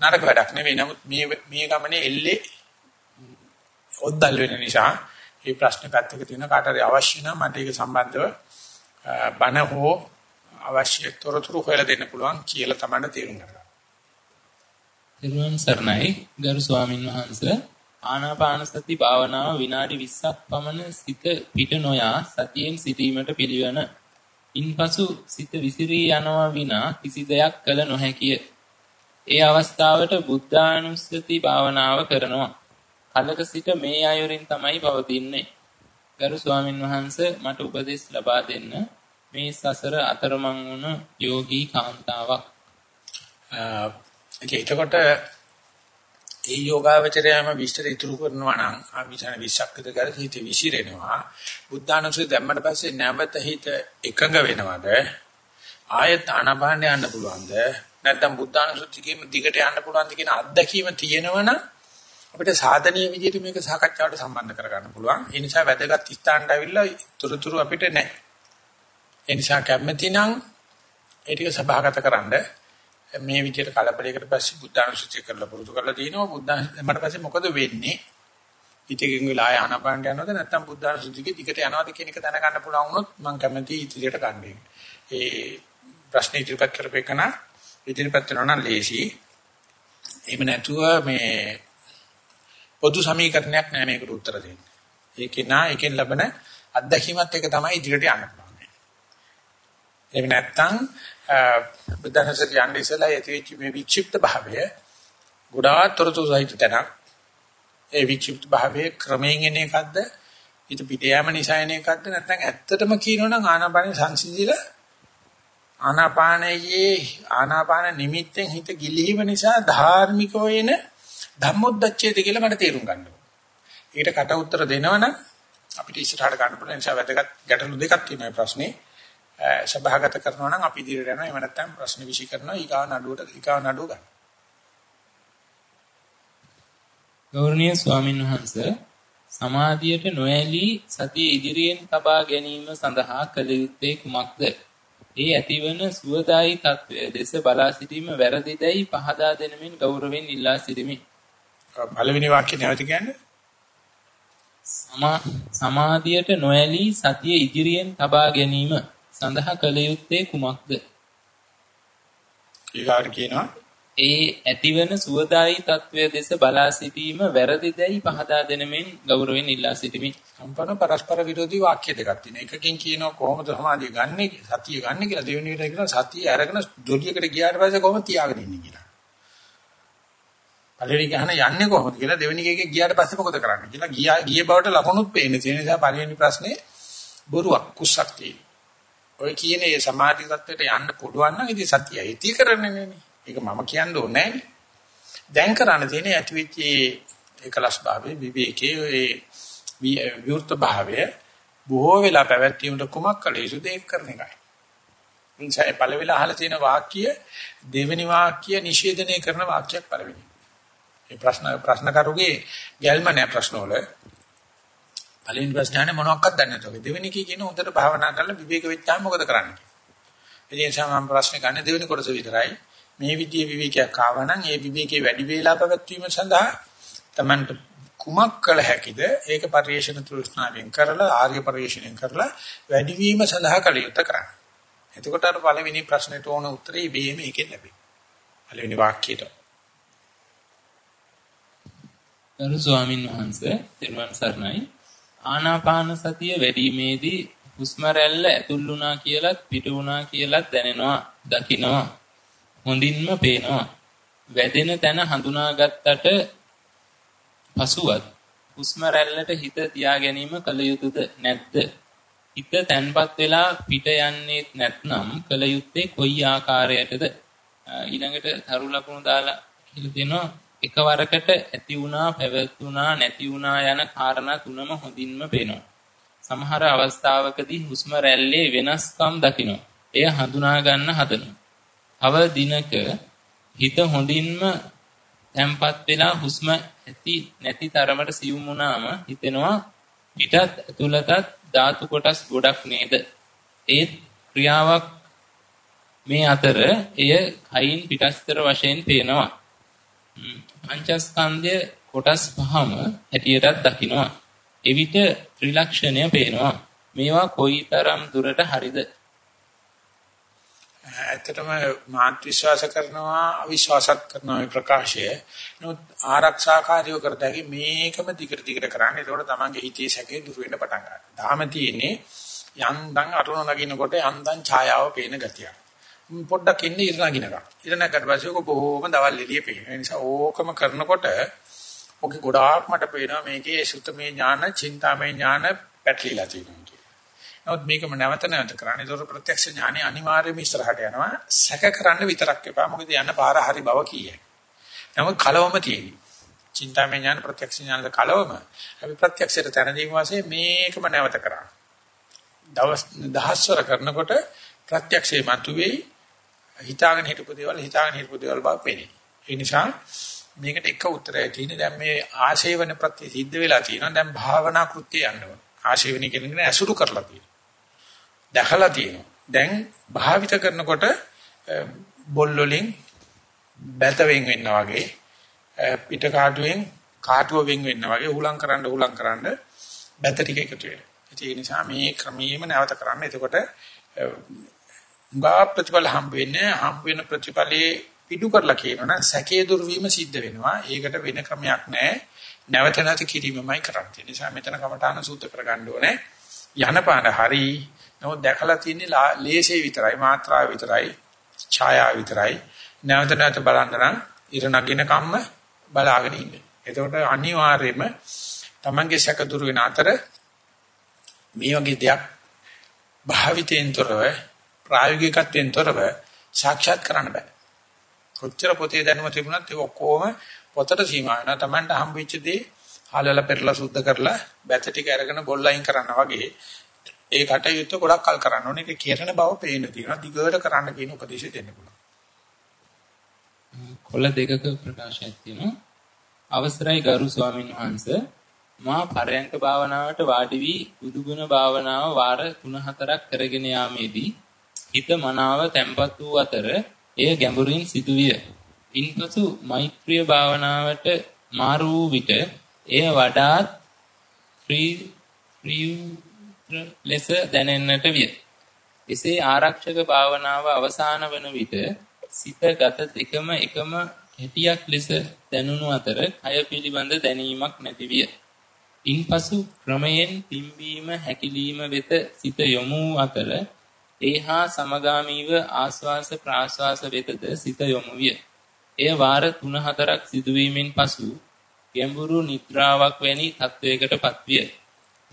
නරක වැඩක් නෙවෙයි. නමුත් මේ මේ ගමනේ එල්ලේ ඔද්දල් වෙන නිසා මේ ප්‍රශ්නේ පැත්තක තියෙන කාටරි අවශ්‍ය නම් මට ඒක සම්බන්ධව බණ හෝ අවශ්‍ය තොරතුරු හොයලා දෙන්න පුළුවන් කියලා තමයි තේරුම් ගන්න. තිරුවන් සරණයි ගරු ස්වාමින් වහන්සේ ආනාපාන සති භාවනාව විනාඩි 20ක් පමණ සිත පිට නොයා සතියෙන් සිටීමට පිළිවෙන. ඉන්පසු සිත විසිරී යනවා විනා කිසි දෙයක් කළ නොහැකිය. ඒ අවස්ථාවට බුද්ධානුස්සති භාවනාව කරනවා. කලක සිට මේ අයුරින් තමයි පවතින්නේ. ගරු ස්වාමින් වහන්සේ මට උපදෙස් ලබා දෙන්න. මේ සසර අතරමං වුණ යෝගී කාන්තාවක්. එතකොට ඒ යෝගාවචරයම විස්තර ඉතුරු කරනවා නම් ආවිචන 20ක් විතර කර හිත විසිරෙනවා. බුද්ධානුස්සතිය දැම්මට පස්සේ නැවත හිත එකඟ වෙනවද? ආයත ආනපාන යන්න පුළුවන්ද? නැත්නම් බුද්ධානුස්සතියකින් දිගට යන්න පුළුවන්ද කියන අත්දැකීම තියෙනවනම් අපිට සාධනීය විදිහට මේක සාකච්ඡාවට සම්බන්ධ කරගන්න පුළුවන්. ඒ නිසා වැදගත් ස්ථානට අවිල්ලා තුරුතුරු අපිට නැහැ. ඒ නිසා කැමැති නම් ඒ ටික සභාගත කරන්නේ. මේ විදිහට කලබලයකට පස්සේ බුද්ධානුස්සතිය කරලා පුරුදු කරලා තිනවා බුද්ධ මට පස්සේ මොකද වෙන්නේ? ඉතින් වෙලා ආනපානට යනවද? නැත්නම් බුද්ධානුස්සතියක දිගට යනවද කියන එක දැනගන්න පුළුවන් වුණොත් මම කැමති ඉදිරියට ගන්න ඒ ප්‍රශ්න ඉදිරිපත් කරපේකන ඉදිරිපත් කරනවා නම් ලේසි. එහෙම නැතුව මේ පොදු සමීකරණයක් නෑ මේකට උත්තර දෙන්න. ඒකේ නා එකෙන් ලැබෙන අත්දැකීමත් එක තමයි ඉදිරියට යන්න පුළුවන්. එහෙම නැත්නම් බුද්ධහසට යන්නේ ඉස්සලා ඇතිවෙච්ච මේ වික්ෂිප්ත භාවය ගොඩාක් තොරතුරු සහිත තැනක්. ඒ වික්ෂිප්ත භාවයේ ක්‍රමයෙන් එන එකක්ද? ඊට පිට යෑම නිසා එන එකක්ද? නැත්නම් ඇත්තටම කියනවනම් ආනාපාන සංසිඳිලා ආනාපානයේ ආනාපාන නිමිත්තෙන් හිත ගිලිහිව නිසා ධාර්මිකව එන ධම්මොද්දච්චේද කියලා මට තේරුම් ගන්න ඕනේ. ඒකට කට උතර දෙනවනම් අපිට ඉස්සරහට ගන්න පුළුවන් නිසා වැදගත් ගැටලු දෙකක් තියෙනවා ප්‍රශ්නේ. සභාගත කරනවා නම් අපි ඉදිරියට යනවා. එහෙම නැත්නම් ප්‍රශ්න විසි කරනවා. ඊගාව නඩුවට ඊගාව නඩුව ගන්න. ගෞරවනීය ස්වාමීන් වහන්සේ සමාධියට නොඇලී සතිය ඉදිරියෙන් තබා ගැනීම සඳහා කළ යුත්තේ කුමක්ද? ඒ ඇතිවන සුවදායි తත්වය දෙස බලා සිටීම වැරදිදයි පහදා දෙනමින් ගෞරවයෙන් ඉල්ලා සිටිමි. පළවෙනි වාක්‍ය නැවත කියන්නේ සමාධියට නොඇලී සතිය ඉදිරියෙන් තබා ගැනීම සඳහා කළ යුත්තේ කුමක්ද? ඊගාට කියනවා ඒ ඇතිවන සුවදායි తත්වය දෙස බලා සිටීම වැරදිදයි පහදා දෙනමින් ගෞරවයෙන් ඉල්ලා සිටිමි. සම්පූර්ණ පරස්පර විරෝධී වාක්‍ය දෙකක් තියෙනවා. එකකින් කියනවා කොහොමද සමාධිය ගන්නෙ සතිය ගන්න කියලා දෙවෙනි එකට කියනවා සතිය අරගෙන දොඩියකට ගියාට පස්සේ කොහොමද තියාගෙන ඉන්නේ කියලා. පළවෙනි ගහන යන්නේ කොහොමද කියලා දෙවෙනි එකේ ගියාට පස්සේ මොකද කරන්නේ කියලා ගියා ගිය බවට ලකුණුත් පේන්නේ. ඒ නිසා පළවෙනි ප්‍රශ්නේ බොරුවක් කුස්සක් තියෙනවා. ඔය කියන ඒ සමාධි තත්ත්වයට යන්න පුළුවන් නම් ඉතින් සතිය ඇති කරන්නේ නේ. ඒක මම කියන්න ඕනේ නෑනේ. දැන් කරන්න තියෙන්නේ ඇතිවිච්ච ඒකලස් භාවයේ විවේකයේ ඒ විවෘත භාවය බොහෝ වෙලා පැවැත්වීමට කුමක් කළ යුතුද ඒක කරන එකයි. ඉන්සයි පළවෙලා අහලා තියෙන වාක්‍ය දෙවෙනි වාක්‍ය නිෂේධනය කරන වාක්‍යයක් පළවෙනි. මේ ප්‍රශ්න ප්‍රශ්න කරුගේ ගැල්ම නෑ ප්‍රශ්න වල පළවෙනි ප්‍රශ්නේ මොනවක්වත් දන්නේ නැතුව. දෙවෙනි කී කියන උන්ට භාවනා කරලා විවේක වෙච්චාම මොකද කරන්නේ? ඒ නිසා මම ප්‍රශ්නේ ගන්න දෙවෙනි කොටස විතරයි. මේ විදිහේ විවේකයක් ආවනම් ඒ විවේකේ වැඩි වේලා පැවැත්වීම සඳහා Tamanට කුමක් කළ හැකිද? ඒක පරිේශන තෘෂ්ණාවෙන් කරලා ආර්ය පරිේශණයෙන් කරලා වැඩිවීම සඳහා කළ යුත්තේ කරන්න. එතකොට අර පළවෙනි ප්‍රශ්නෙට ඕන උත්තරේ ඉබේම ඒකෙන් ලැබෙයි. පළවෙනි වාක්‍යයට. ගරු ස්වාමින් වහන්සේ, ත්වන් සරණයි. ආනාපාන සතිය වැඩිීමේදී හුස්ම රැල්ල ඇතුල් වුණා කියලත් පිට වුණා කියලත් දැනෙනවා දකින්නවා හොඳින්ම පේනවා. වැදෙන තැන හඳුනාගත්තට පසුවත් හුස්ම රැල්ලට හිත තියා ගැනීම කල යුතුද නැද්ද? හිත තැන්පත් වෙලා පිට යන්නේ නැත්නම් කල යුත්තේ කොයි ආකාරයටද? ඊළඟට තරු ලකුණු දාලා කියලා දෙනවා. එකවරකට ඇති වුණා පැවතුණා නැති වුණා යන කාරණා තුනම හොඳින්ම පේනවා. සමහර අවස්ථාවකදී හුස්ම රැල්ලේ වෙනස්කම් දකිනවා. එය හඳුනා ගන්න හදනවා. තව දිනක හිත හොඳින්ම තැම්පත් වෙලා හුස්ම ඇති නැති තරමට සියුම් වුණාම හිතෙනවා පිටත් ඇතුළතත් ධාතු කොටස් ගොඩක් නේද? ඒ ක්‍රියාවක් මේ අතර එය කයින් පිටස්තර වශයෙන් පේනවා. පංචස්කන්ධය කොටස් පහම හැටියටත් දකිනවා. එවිට ත්‍රිලක්ෂණය පේනවා. මේවා කොයිතරම් දුරට හරිද? ඇත්තටම මාත් විශ්වාස කරනවා අවිශ්වාසත් කරනවා මේ ප්‍රකාශය. නමුත් ආරක්ෂාකාරීව කරතැයි මේකම දිගට දිගට කරන්නේ. ඒකෝට තමන්ගේ හිතේ සැකේ දුර වෙන්න පටන් ගන්නවා. තාම තියෙන්නේ යන්දන් අරුණ නගිනකොට යන්දන් ඡායාව පේන ගතියක්. පොඩ්ඩක් ඉන්නේ ඉර නගිනකම්. ඉර නැගකට පස්සේ ඔක බොහොම දවල් එළිය පේන. ඒ නිසා ඕකම කරනකොට ඔකේ ගොඩාක් මට පේනවා මේකේ සුතමේ ඥාන, චින්තාමේ ඥාන පැටලිලා තියෙනවා කියලා. නමුත් මේකම නැවත නැවත කරන්නේ. ඒතර ප්‍රත්‍යක්ෂ ඥානෙ අනිවාර්යයෙන්ම ඉස්සරහට යනවා. සැක කරන්න විතරක් එපා. මොකද යන්න පාර හරි බව කීයයි. නමුත් කලවම තියෙන්නේ. චින්තාමය ඥාන ප්‍රත්‍යක්ෂ ඥානද කලවම. අපි ප්‍රත්‍යක්ෂයට තැනදීම වශයෙන් මේකම නැවත කරා. දවස් දහස්වර කරනකොට ප්‍රත්‍යක්ෂේ මතුවේයි හිතාගෙන හිටපු දේවල් හිතාගෙන හිටපු දේවල් බව පේන්නේ. ඒ නිසා මේකට එක උත්තරය තියෙන්නේ දැන් මේ ආශේවන ප්‍රත්‍ය සිද්ධ වෙලා තියෙනවා. දැන් භාවනා කෘත්‍ය යනවා. ආශේවන කියන්නේ ඇසුරු කරලා තියෙනවා. දැකලා තියෙනවා. දැන් භාවිත කරනකොට බොල් වලින් බැත වෙන් වෙනවා වගේ පිට කාටුවෙන් කාටුව වෙන් වෙනවා වගේ උලං කරන්න උලං කරන්න බැත ටික එකතු වෙනවා. ඒ නිසා මේ ක්‍රමීයම නැවත කරන්න. එතකොට ගා ප්‍රතිඵල හම්බ වෙන්නේ හම්බ වෙන ප්‍රතිඵලයේ පිටු කරලා කියනවනම් සැකේ දුර්වීම සිද්ධ වෙනවා. ඒකට වෙන ක්‍රමයක් නැහැ. නැවත නැති කිරීමමයි කරන්නේ. ඒ නිසා මෙතන කමඨාන සූත්‍ර කරගන්න ඕනේ. යන පාන හරි. නමුත් දැකලා තියෙන්නේ ලේසේ විතරයි, මාත්‍රාව විතරයි, ඡායාව විතරයි. නැවත නැවත බලන්න නම් ඉර නගින කම්ම බලාගෙන ඉන්න. එතකොට අනිවාර්යයෙන්ම Tamange සැක දුර වෙන අතර මේ වගේ දෙයක් භාවිතයෙන් තොරව ප්‍රායෝගිකත්වයෙන් තොරව සාක්ෂාත් කරන්න බෑ. කොච්චර පොතේ දැනුම තිබුණත් ඒක ඔක්කොම පොතට සීමා වෙනවා. Tamanට හම්බෙච්ච දේ හලලා පෙරලා සුද්ධ කරලා බැත ටික අරගෙන බොල් අයින් කරනවා වගේ ඒ කටයුත්ත ගොඩක් කල් කරන්න ඕනේ. ඒක කියන බව පේන්න තියෙනවා. දිගට කරන්න කියන උපදේශය දෙන්න පුළුවන්. කොළ දෙකක ප්‍රකාශයක් තියෙනවා. අවසරයි ගරු ස්වාමින් වහන්සේ මා පරයන්ක භාවනාවට වාඩි වී බුදුගුණ භාවනාව වාර 3-4ක් කරගෙන යාමේදී හිත මනාව තැම්පත් වූ අතර එය ගැඹුරින් සිදුවිය. ඉන්පසු මෛත්‍රිය භාවනාවට මාරු වූ විට එය වඩාත් ලෙස දැනෙන්නට විය. එසේ ආරක්ෂක භාවනාව අවසාන වන විට සිත ගත දෙකම එකම හැටියක් ලෙස දැනුණු අතර කය පිළිබඳ දැනීමක් නැති විය. ඉන්පසු ක්‍රමයෙන් පිම්බීම හැකිලිම වෙත සිත යොමු අතර ඒහා සමගාමීව ආස්වාස ප්‍රාස්වාස වෙතද සිත යොමු විය. එය වාර 3-4ක් සිදුවීමෙන් පසු ගැඹුරු නිද්‍රාවක් වැනි තත්වයකටපත් විය.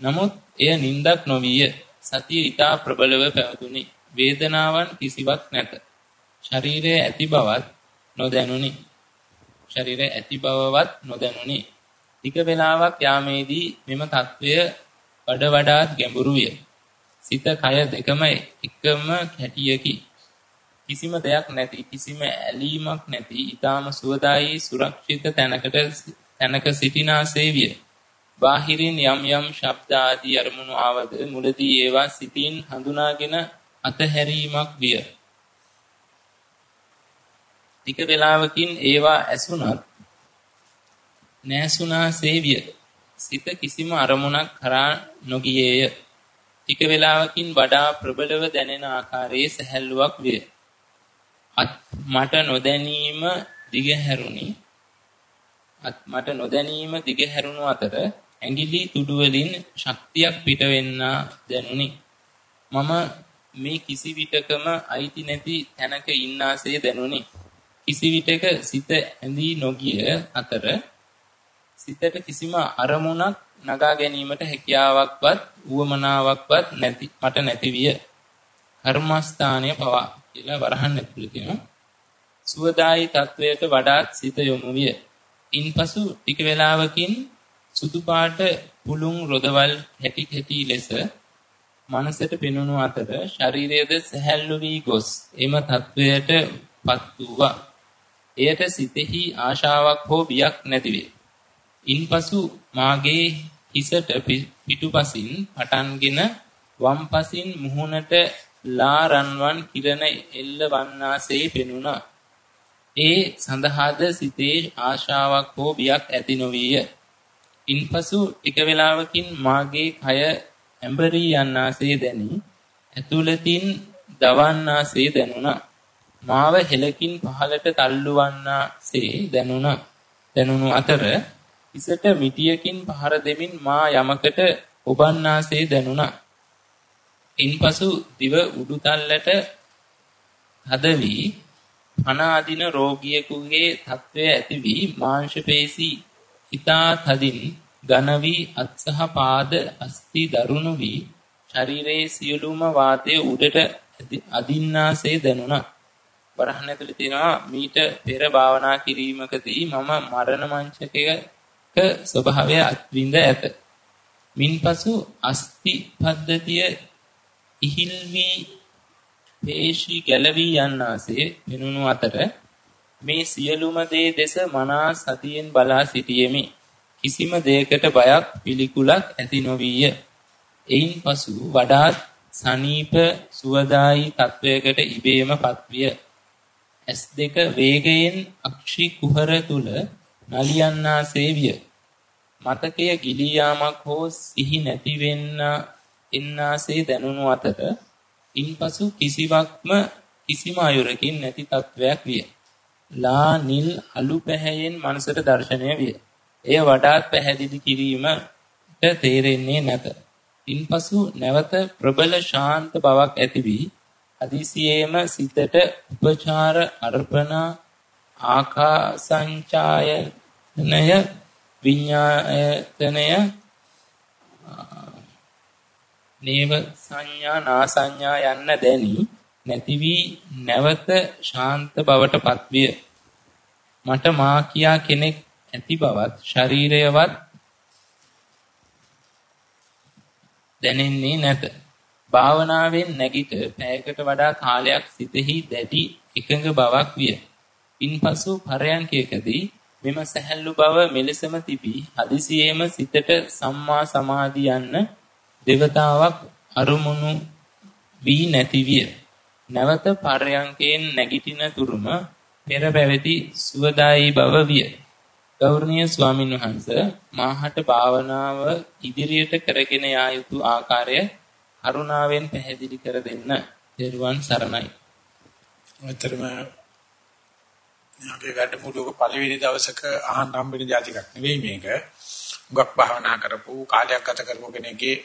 නමුත් එය නිින්දක් නොවිය. සතිය ඊටා ප්‍රබලව පැවතුණි. වේදනාවන් කිසිවක් නැත. ශරීරයේ ඇති බවත් නොදැනුනි. ශරීරයේ ඇති බවවත් නොදැනුනි. ටික වේලාවක් යාමේදී මෙම తත්වය වඩ වඩාත් ගැඹුරු විය. සිත කය දෙකම එකම කැටියකි. කිසිම දෙයක් නැති කිසිම ඇලීමක් නැති ඊටාම සුවදායි සුරක්ෂිත තැනකට තැනක සිටිනාසේ විය. බාහිරින් යම් යම් ශබ්ද ආදී අරමුණු ආවද මුලදී ඒවා සිතින් හඳුනාගෙන අතහැරීමක් විය. ටික වේලාවකින් ඒවා ඇසුණත් නැසුණාසේ විය. සිත කිසිම අරමුණක් කරා නොගියේය. ටික වේලාවකින් වඩා ප්‍රබලව දැනෙන ආකාරයේ සැහැල්ලුවක් විය. මට නොදැනීම දිගහැරුණි. මට නොදැනීම දිගහැරුණු අතර ඇඟිලි තුඩු වලින් ශක්තියක් පිටවෙන්න දැනුනි. මම මේ කිසි විටකම අයිති නැති තැනක ඉන්නාසේ දැනුනි. කිසි විටක සිත ඇඳී නොගිය අතර සිතට කිසිම අරමුණක් නගා ගැනීමට හැකියාවක්වත් උවමනාවක්වත් නැති මට නැති විය. කර්මස්ථානය පවා කියලා වරහන් ඇතුළේ තියෙනවා. සුවදායි තත්වයට වඩාත් සිත යොමු විය. ඉන්පසු ටික වේලාවකින් සුදු පාට පුළුන් රොදවල් හැටි හැටි ලෙස මනසට පෙනුණු අතර ශරීරයේද සැහැල්ලු වී ගොස් එම තත්වයට පත් වූවා. එයට සිතෙහි ආශාවක් හෝ බියක් නැති වේ. ඉන්පසු මාගේ හිසට පිටුපසින් පටන්ගෙන වම්පසින් මුහුණට ලා රන්වන් කිරණ එල්ලවන්නාසේ පෙනුණා. ඒ සඳහාද සිතේ ආශාවක් හෝ බියක් ඇති නොවිය. ඉන්පසු ටික වේලාවකින් මාගේ කය ඇඹරී යන්නාසේ දැනි ඇතුළතින් දවන්නාසේ දැනුණා. මාව හෙලකින් පහලට තල්ලුවන්නාසේ දැනුණා. දැනුණු අතර ඉසට මිටියකින් පහර දෙමින් මා යමකට ඔබන්නාසේ දැනුණා. ඉන්පසු දිව උඩුතල්ලට හද වී පන අදින රෝගියෙකුගේ තත්වය ඇති වී මාංශ පේශී හිතා තදින් ඝන වී අත්සහ පාද අස්ති දරුණු වී ශරීරයේ සියලුම වාතය උඩට අදින්නාසේ දැනුණා. වරහන් ඇතුළේ තියෙනවා මීට පෙර භාවනා කිරීමකදී මම මරණ මංචකයක ස්වභාවය අත්විඳ ඇත. මින්පසු අස්ති පද්ධතිය ඉහිල් වී පේශී ගැලවී යන්නාසේ වෙනුණු අතර මේ සියලුම දේ දෙස මනා සතියෙන් බලා සිටියෙමි. කිසිම දෙයකට බයක් පිළිකුලක් ඇති නොවිය. එයින් පසු වඩාත් සනීප සුවදායි තත්වයකට ඉබේම පත්විය. ඇස් දෙක වේගයෙන් අක්ෂි කුහර තුල නලියන්නාසේ විය. මතකය ගිලී යාමක් හෝ සිහි නැති වෙන්න එන්නාසේ දැනුණු අතර ඉන්පසු කිසිවක්ම කිසිම අයුරකින් නැති තත්වයක් විය. ලා නිල් අලු පැහැයෙන් මනසට දැర్శණය විය. එය වඩාත් පැහැදිලි කිරීමට තේරෙන්නේ නැත. ඉන්පසු නැවත ප්‍රබල ශාන්ත බවක් ඇති වී අදිසියේම සිතට උපචාර අර්පණා ආකාසංචායනය විඤ්ඤායතනය නේව සංඥා නා සංඥා යන්න දැනි නැති වී නැවත ශාන්ත බවට පත්විය මට මා කියා කෙනෙක් ඇති බවත් ශරීරයවත් දැනෙන්නේ නැත භාවනාවෙන් නැගිට පැයකට වඩා කාලයක් සිතෙහි දැඩි එකඟ බවක් විය. ඉන්පසු පරයන්කයකදී මෙම සැහැල්ලු බව මෙලෙසම තිබී හදිසියේම සිතට සම්මා සමාධි යන්න දෙවතාවක් අරුමුණු වී නැති විය. නැවත පරයන්කයෙන් නැගිටින තුරුම පෙර පැවති සුවදායි බව විය. ගෞරවනීය ස්වාමින් වහන්සේ මාහට භාවනාව ඉදිරියට කරගෙන යා යුතු ආකාරය කරුණාවෙන් පැහැදිලි කර දෙන්න. දේරුවන් සරණයි. මෙතරම අපේ වැඩමුළුවක පළවෙනි දවසක අහන්න හම්බෙන જાතිකක් නෙවෙයි මේක. උගක් භාවනා කරපු කාලයක් ගත කරපු කෙනෙක්ගේ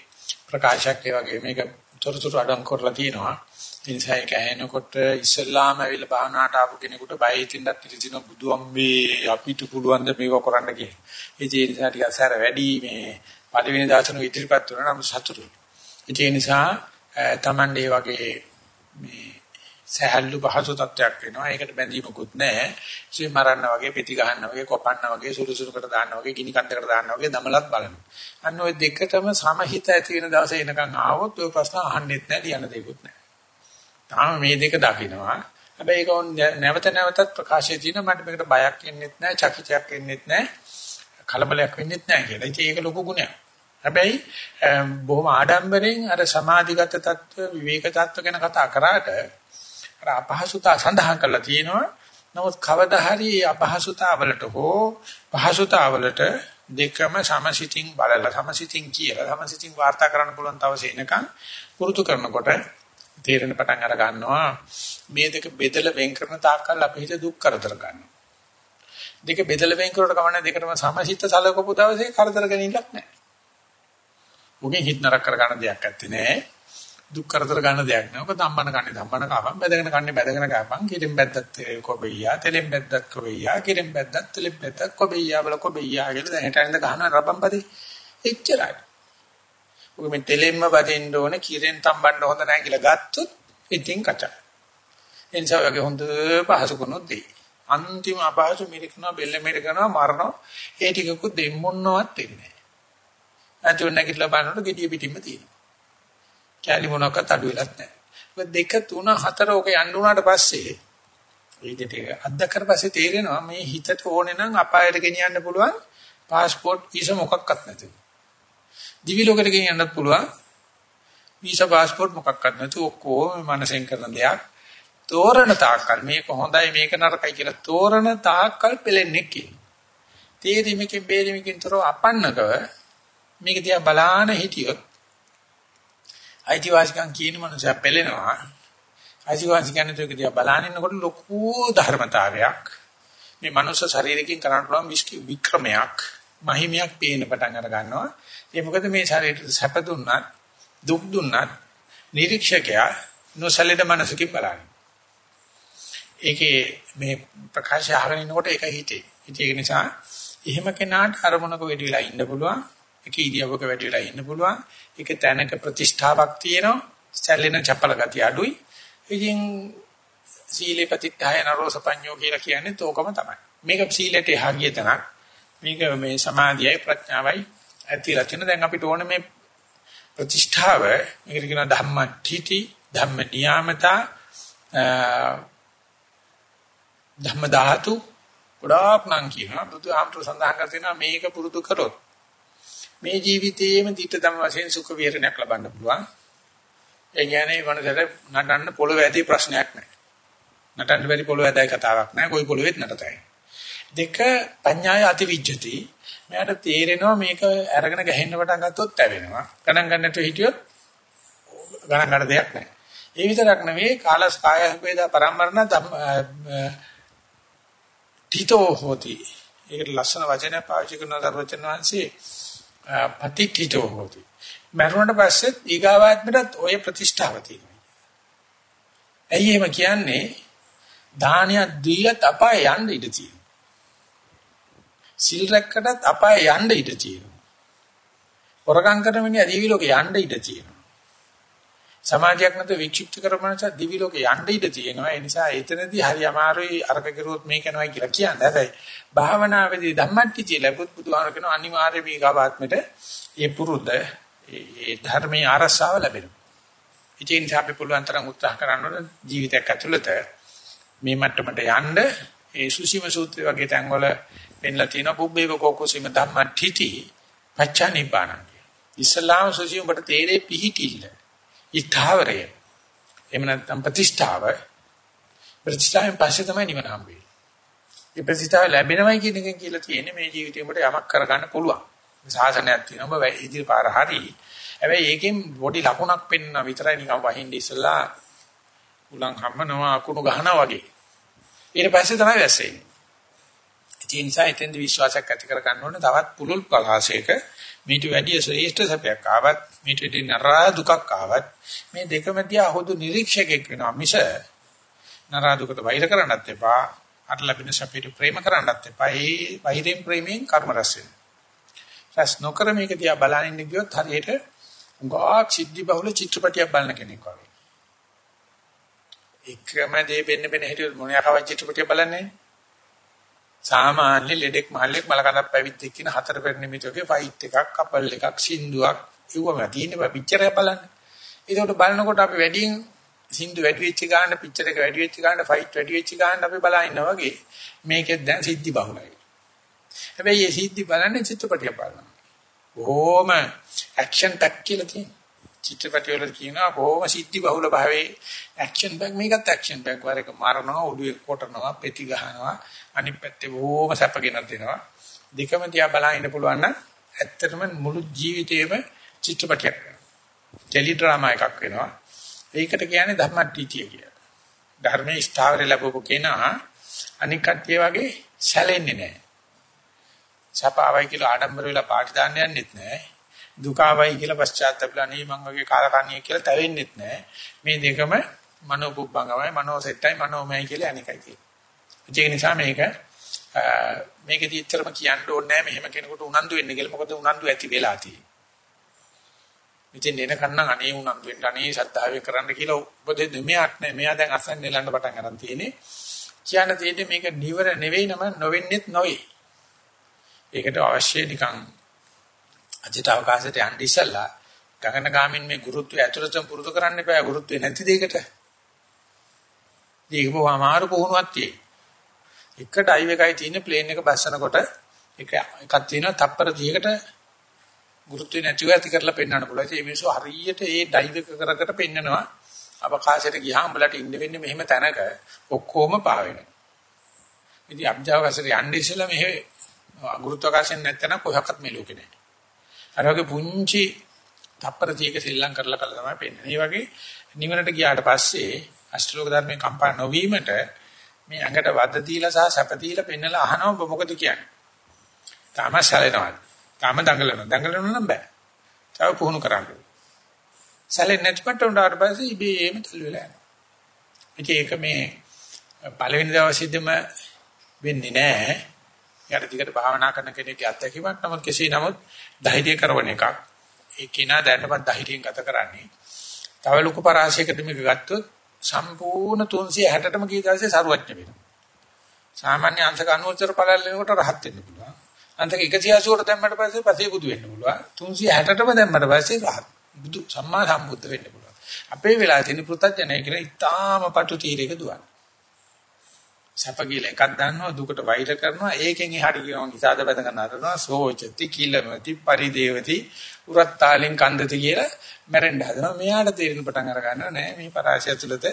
ප්‍රකාශයක් ඒ වගේ මේක තොරතුරු අඩං කරලා තියෙනවා. ඒ නිසා ඒක ඇහෙනකොට ඉස්ලාම ඇවිල්ලා භාවනාවට ආපු කෙනෙකුට බය හිතින්වත් ඉතින බුදුම්මේ අපිට පුළුවන් ද මේක කරන්න කියලා. ඒ නිසා ටිකක් සැර වැඩි මේ පළවෙනි දාසන ඉදිරිපත් වුණා නම් සතුටුයි. ඒ නිසා Tamande වගේ මේ සහැල්ලු පහසු තත්ත්වයක් වෙනවා. ඒකට බැඳීමකුත් නැහැ. ඉතින් මරන්න වගේ, පිටි ගහන්න වගේ, කොපන්න වගේ, සුළු සුළුකට දාන්න වගේ, ගිනි කන්දකට දාන්න වගේ දමලත් බලනවා. අන්න ওই දෙකටම සමහිත ඇති වෙන දවසේ එනකන් ආවොත් ඔය ප්‍රශ්න අහන්නෙත් නැහැ, ලියන්න දෙයක්වත් නැහැ. තාම මේ දෙක දකින්නවා. හැබැයි ඒක නැවත නැවතත් ප්‍රකාශයේ තියෙන මට මේකට බයක් එන්නෙත් නැහැ, චකිතයක් එන්නෙත් නැහැ, කලබලයක් වෙන්නෙත් නැහැ කියලා. ඉතින් ඒක ලොකු ගුණයක්. හැබැයි බොහොම ආඩම්බරෙන් අර සමාධිගත තත්ත්ව විවේක තත්ත්ව ගැන කතා කරාට අර අපහසුතා සඳහන් කරලා තියෙනවා. නමුත් කවදා හරි අපහසුතාවලට හෝ පහසුතාවලට දෙකම සමසිතින් බලලා සමසිතින් කියලා සමසිතින් වාර්තා කරන්න පුළුවන් තවසේ එනකන් පුරුදු කරනකොට තේරෙන පටන් අර ගන්නවා මේ දෙක බෙදලා වෙන් කරන තාක්කල් අපි හිත දුක් කරදර ගන්නවා. දෙක බෙදලා වෙන් කරුවට කවන්නේ දෙකටම සමසිත සලකපු දවසේ කරදර ගැනීමක් නැහැ. උගෙන් හිත නරක කර ගන්න දෙයක් නැත්තේ නෑ. දුක් කරදර ගන්න දෙයක් නෑ. ඔක ධම්මන කන්නේ ධම්මන කාපම් බැදගෙන කන්නේ බැදගෙන කාපම්. කිරින් බැද්දත් කොබෙයියා, තෙලෙන් බැද්දත් කොබෙයියා, කිරින් බැද්දත් තෙලෙන් බැද්දත් කොබෙයියා බල කොබෙයියා කියලා දැන් හිටින්න ගහන රබම්පදේ. එච්චරයි. ඔක මේ තෙලෙන්ම බදින්න ඕන කිරෙන් තම්බන්න හොඳ නැහැ කියලා ගත්තොත් ඉතින් කචා. එනිසා ඔයගේ හොඳ පහසු කරනොත් දෙයි. අන්තිම අපහසු මිරිකනවා බෙල්ල මිරිකනවා මරනවා ඒ ටිකකුත් දෙම්මොන්නවත් වෙන්නේ නැතුව නැගිටලා බලනකොට gediya පිටින්ම තියෙනවා. කැලි මොනවාක්වත් අඩු වෙලත් නැහැ. මොකද දෙක තුන හතර ඕක යන්න උනාට පස්සේ ඊට අත්දැකලා පස්සේ තේරෙනවා මේ හිතට ඕනේ නම් අපායට ගෙනියන්න පුළුවන් પાස්පෝර්ට් වීසා මොකක්වත් නැතුව. දිවි ලෝකෙට ගෙනියන්නත් පුළුවන් වීසා પાස්පෝර්ට් මොකක්වත් නැතුව ඔක්කොම මනසෙන් කරන දෙයක්. තෝරන තාක්කල් මේක හොඳයි මේක නරකයි කියලා තෝරන තාක්කල් පෙලෙන්නේ කියලා. තේරිමකින් බේරිමකින් තොරව අපන්නකව මේක දිහා බලාන හිටියොත් අයිතිවාසිකම් කියන මනුස්සයා පෙළෙනවා. අයිතිවාසි කියන්නේ ඒක දිහා බලනින්නකොට ලොකු ධර්මතාවයක් මේ මනුස්ස ශරීරයෙන් කරන්න පුළුවන් වික්‍රමයක් මහිමයක් පේන පටන් අර ගන්නවා. ඒ මොකද මේ ශරීරයට සැප දුන්නත් දුක් දුන්නත් නිරීක්ෂකයා නොසලෙන මනසකින් බලන්නේ. ඒකේ මේ ප්‍රකාශය අහගෙන ඉන්නකොට ඒක හිතේ. ඒක නිසා එහෙම කෙනාට අරමුණක වැඩි වෙලා ඉන්න පුළුවන්. ඒක ඉරියව්වක වැඩි වෙලා ඉන්න පුළුවන්. ඒක තැනක ප්‍රතිෂ්ඨාවක් තියෙනවා. සැලෙන චපල ගතිය අඩුයි. ඉතින් සීලේ ප්‍රතිත්ථාය නරෝසපඤ්ඤෝ කියලා කියන්නේ තෝකම තමයි. මේක සීලයට එහා ගිය තැනක්. මේක මේ සමාධියයි ප්‍රඥාවයි ඇතිලා තියෙන දැන් අපිට ඕනේ මේ ප්‍රතිෂ්ඨාව මේකට කියන ධම්මටිටි ධම්ම නියාමතා ධම්ම ධාතු ගොඩාක් නම් කියනවා බුදුහාමතුරු සඳහන් කර තියෙනවා මේක පුරුදු කරොත් මේ ජීවිතයේම දිට ධම්ම වශයෙන් සුඛ විහරණයක් ලබන්න පුළුවන්. ඒ කියන්නේ වනදට නටන්න පොළොව ඇති ප්‍රශ්නයක් නැහැ. නටන්න බැරි පොළොව ඇදයි කතාවක් නැහැ. කොයි පොළොවෙත් නටතයි. දෙක පඤ්ඤාය අතිවිජ්ජති. මට තේරෙනවා මේක අරගෙන ගහෙන්න පටන් ගත්තොත් තැවෙනවා ගණන් ගන්න නැතුව හිටියොත් ගණන් ගන්න දෙයක් නැහැ. ඒ විතරක් නෙවෙයි කාලස් කාය වේදා පරම්පරණ තිතෝ හෝති. ඒකට ලස්සන වචනය පාවිච්චි කරන දරුවචන වහන්සේ. පටිතිතෝ හෝති. මරුණට පස්සේ ඊගාවාත්මයටත් ඔය ප්‍රතිෂ්ඨාව තියෙනවා. ඇයි එහෙම කියන්නේ? දානයක් දීලත් අපාය යන්න ඉඩ තියෙනවා. සිල් රැක්කටත් අපාය යන්න ඉඩ තියෙනවා. හොරකම් කරන මිනිහා දිවි ලෝකේ යන්න ඉඩ තියෙනවා. සමාජයක් නැතුව වික්ෂිප්ත කරපමණස දිවි ලෝකේ යන්න ඉඩ තියෙනවා. ඒ නිසා එතනදී හරි අමාරුයි අරක කරුවොත් මේක යනවා කියලා කියන්නේ. හැබැයි භාවනාවේදී ධම්මට්ටි ලැබුත් බුදුහාම කියන අනිවාර්ය මේකාවාත්මෙට ඒ පුරුද්ද ඒ ධර්මයේ ආරසාව ලැබෙනවා. ඉතින් අපි පුළුවන් තරම් උත්සාහ කරන්න ඕන ජීවිතයක් ඇතුළත මේ මට්ටමට යන්න ඒ සුසීම සූත්‍රය වගේ තැන්වල පෙන්ලා තියෙන පුබ්බේව කෝකෝසීම ධම්මට්ටි පච්චානිපාන. ඉස්ලාම සුසීම ඔබට තේරේ පිහිටිල්ල. ඊතාවරය. එහෙම නැත්නම් ප්‍රතිෂ්ඨාව. ප්‍රතිෂ්ඨාවෙන් පස්සේ තමයි නිවන හම්බෙන්නේ. මේ ප්‍රතිෂ්ඨාව ලැබෙනවයි කියන එක කියලා තියෙන්නේ මේ ජීවිතේ ඔබට යමක් කරගන්න පුළුවන්. සාසනයක් තියෙනවා ඔබ ඉදිරි පාර හරි. හැබැයි ඒකෙන් පොඩි ලකුණක් පෙන්වන විතරයි නිකන් වහින්න ඉස්සලා උලන් හම්බනවා අකුණු ගහනවා වගේ. ඊට පස්සේ තමයි වැස්සෙන්නේ. ඒ නිසා එතෙන්ද විශ්වාසයක් ඇති කර ගන්න ඕනේ තවත් පුරුල් පලාසයක මේට වැඩි ශ්‍රේෂ්ඨ සැපයක් ආවත් මේට වැඩි නරා දුකක් ආවත් මේ දෙකම තියා හොදු නිරීක්ෂකෙක් වෙනවා මිස නරා දුකට වෛර කරන්නත් එපා අර ලැබෙන සැපයට ප්‍රේම කරන්නත් එපා. ඒ වෛරයෙන් ප්‍රේමයෙන් කර්ම රැස් වෙනවා. රැස් නොකර මේක තියා බලන ඉන්න ගියොත් හරියට උගාක් සිද්ධි බහුල චිත්‍රපටියක් බලන කෙනෙක් වගේ. එකම දේ වෙන්න වෙන හිටියොත් මොනියා කවයි චිත්‍රපටිය බලන්නේ? සාමාන්‍ය ලෙඩෙක් මහල්ලෙක් මලකටක් පැවිද්දෙක් කියන හතර පෙර නිමිතෝගේ ෆයිට් එකක් කපල් එකක් සින්දුවක් ඉවම තියෙන පික්චර් එක බලන්න. ඒකට බලනකොට අපි වැඩියෙන් සින්දු වැඩි වෙච්ච ගාන පික්චර් එක වැඩි වෙච්ච ගාන ෆයිට් වැඩි වෙච්ච ගාන අපි බලා ඉන්නා වගේ මේකෙත් දැන් සිද්ධි බහුලයි. හැබැයි මේ සිද්ධි බලන්නේ චිත්‍රපටිය බලනවා. බොහොම ඇක්ෂන් පැක් කියලා තියෙනවා. චිත්‍රපටි වල කියනවා බොහොම සිද්ධි බහුල භාවයේ ඇක්ෂන් පැක් මේකත් ඇක්ෂන් පැක් වර එක මරනවා ඔළුවේ කොටනවා පෙති ගහනවා අනිත් පැත්තේ බොහොම සැපගෙන දෙනවා. දෙකම තියා බලා ඉන්න පුළුවන් නම් ඇත්තටම මුළු ජීවිතේම චිත්‍රපටයක් වෙනවා. ටෙලි ඩ්‍රාමා එකක් වෙනවා. ඒකට කියන්නේ ධර්මට්ටිතිය කියලා. ධර්මයේ ස්ථාවර ලැබපු කෙනා අනික් කට්ටිය වගේ සැලෙන්නේ නැහැ. සපාවයි කියලා ආඩම්බර වෙලා පාටි දාන්න යන්නෙත් නැහැ. දුකාවයි කියලා පශ්චාත්තාපලා නේ මං වගේ කාලකන්ණිය කියලා තැවෙන්නෙත් නැහැ. මේ දෙකම මනෝ පුබ්බංගමයි මනෝ සෙට්ටයි මනෝමයයි කියලා අනිකයි තියෙන්නේ. ඒ නිසා මේක මේකෙදි ඇත්තටම කියන්න ඕනේ නැහැ මෙහෙම කෙනෙකුට උනන්දු වෙන්න කියලා. මොකද උනන්දු ඇති වෙලා තියෙන්නේ. ඉතින් එන කන්නම් අනේ උනන්දු වෙන්න අනේ සද්ධාවේ කරන්න කියලා උපදෙස් දෙමියක් නැහැ. මෙයා දැන් අසන්න නෙලන්න පටන් ගන්න තියෙන්නේ. කියන්න තියෙන්නේ මේක නිවර නෙවෙයි නම නොවෙන්නෙත් නොවේ. ඒකට අවශ්‍ය නිකන් අජිත අවකාශයට යන්න ඉස්සලා ගගන ගාමින් මේ ගුරුත්වය ඇතුළතම පුරුදු කරන්න එපා ගුරුත්වය නැති දෙයකට. ඒක බොහොම අමාරු පුහුණුවක් තියෙයි. එක ඩයිව් එකයි තියෙන ප්ලේන් එක බස්සනකොට එක එකක් තියෙනවා තප්පර 30කට ගුරුත්වය නැතිව ඇති කරලා පෙන්වන්න පුළුවන්. ඒ මිනිස්සු හරියට ඒ ඩයිව් එක කර කර පෙන්නනවා. අවකාශයට ගියාම උඹලට ඉන්න වෙන්නේ මෙහෙම තැනක ඔක්කොම පාවෙනවා. ඉතින් අභ්‍යවකාශයට යන්න ඉස්සෙල්ලා මෙහෙ ගුරුත්වාකර්ෂණ නැත්නම් කොහොක්වත් මේ ලෝකේ නැහැ. අර වගේ පුංචි තප්පර 30ක සෙල්ලම් කරලා කළා තමයි පෙන්වන්නේ. මේ වගේ නිවනට ගියාට පස්සේ අෂ්ටලෝක ධර්මයේ කම්පා නොවීමට මේ ඇඟට වද දීලා සහ සැප දීලා පෙන්නලා අහනවා ඔබ මොකද කියන්නේ? තාම සැලෙනවා. තාම දඟලනවා. දඟලනවා නම් බෑ. තව පුහුණු කරන්න. සැලෙන්නේ නැතිවට උඩට පස්සේ ඉබේම තල්ලු වෙලා යනවා. ඉතින් ඒක මේ පළවෙනි දවසේදීම වෙන්නේ නැහැ. යාට දිගට භාවනා කරන කෙනෙක්ගේ අත්දැකීමක් නමුත් කෙසේ නමුත් ධෛර්ය කරන එකක්. ඒ කිනා දැනටමත් ධෛර්යයෙන් ගත කරන්නේ. තව ලොකු පරාසයකට මේක ගත්තොත් සම්පූර්ණ 360ටම කී දවසේ සරුවඥ වෙනවා. සාමාන්‍ය අංශක 90 පළල් වෙනකොට රහත් වෙන්න පුළුවන්. අන්තක 180ට දැම්මට පස්සේ පසේ බුදු වෙන්න පුළුවන්. 360ටම දැම්මට පස්සේ රහත්. බුදු සම්මා සම්බුද්ධ වෙන්න පුළුවන්. අපේ වෙලාවේ තියෙන පෘථජනය කියලා ඉතාම පටු තීරයක දුවන්නේ. සැප කියලා එකක් දන්නවා දුකට වෛර කරනවා ඒකෙන් එහාට කියනවා කිසාද බඳ ගන්න හදනවා සෝචති කිලමති පරිදේවති උරත්තාලින් කන්දති කියලා මැරෙන්න හදනවා. මෙයාට තේරෙන පටන් අර ගන්නවා නෑ මේ පරාශය තුළත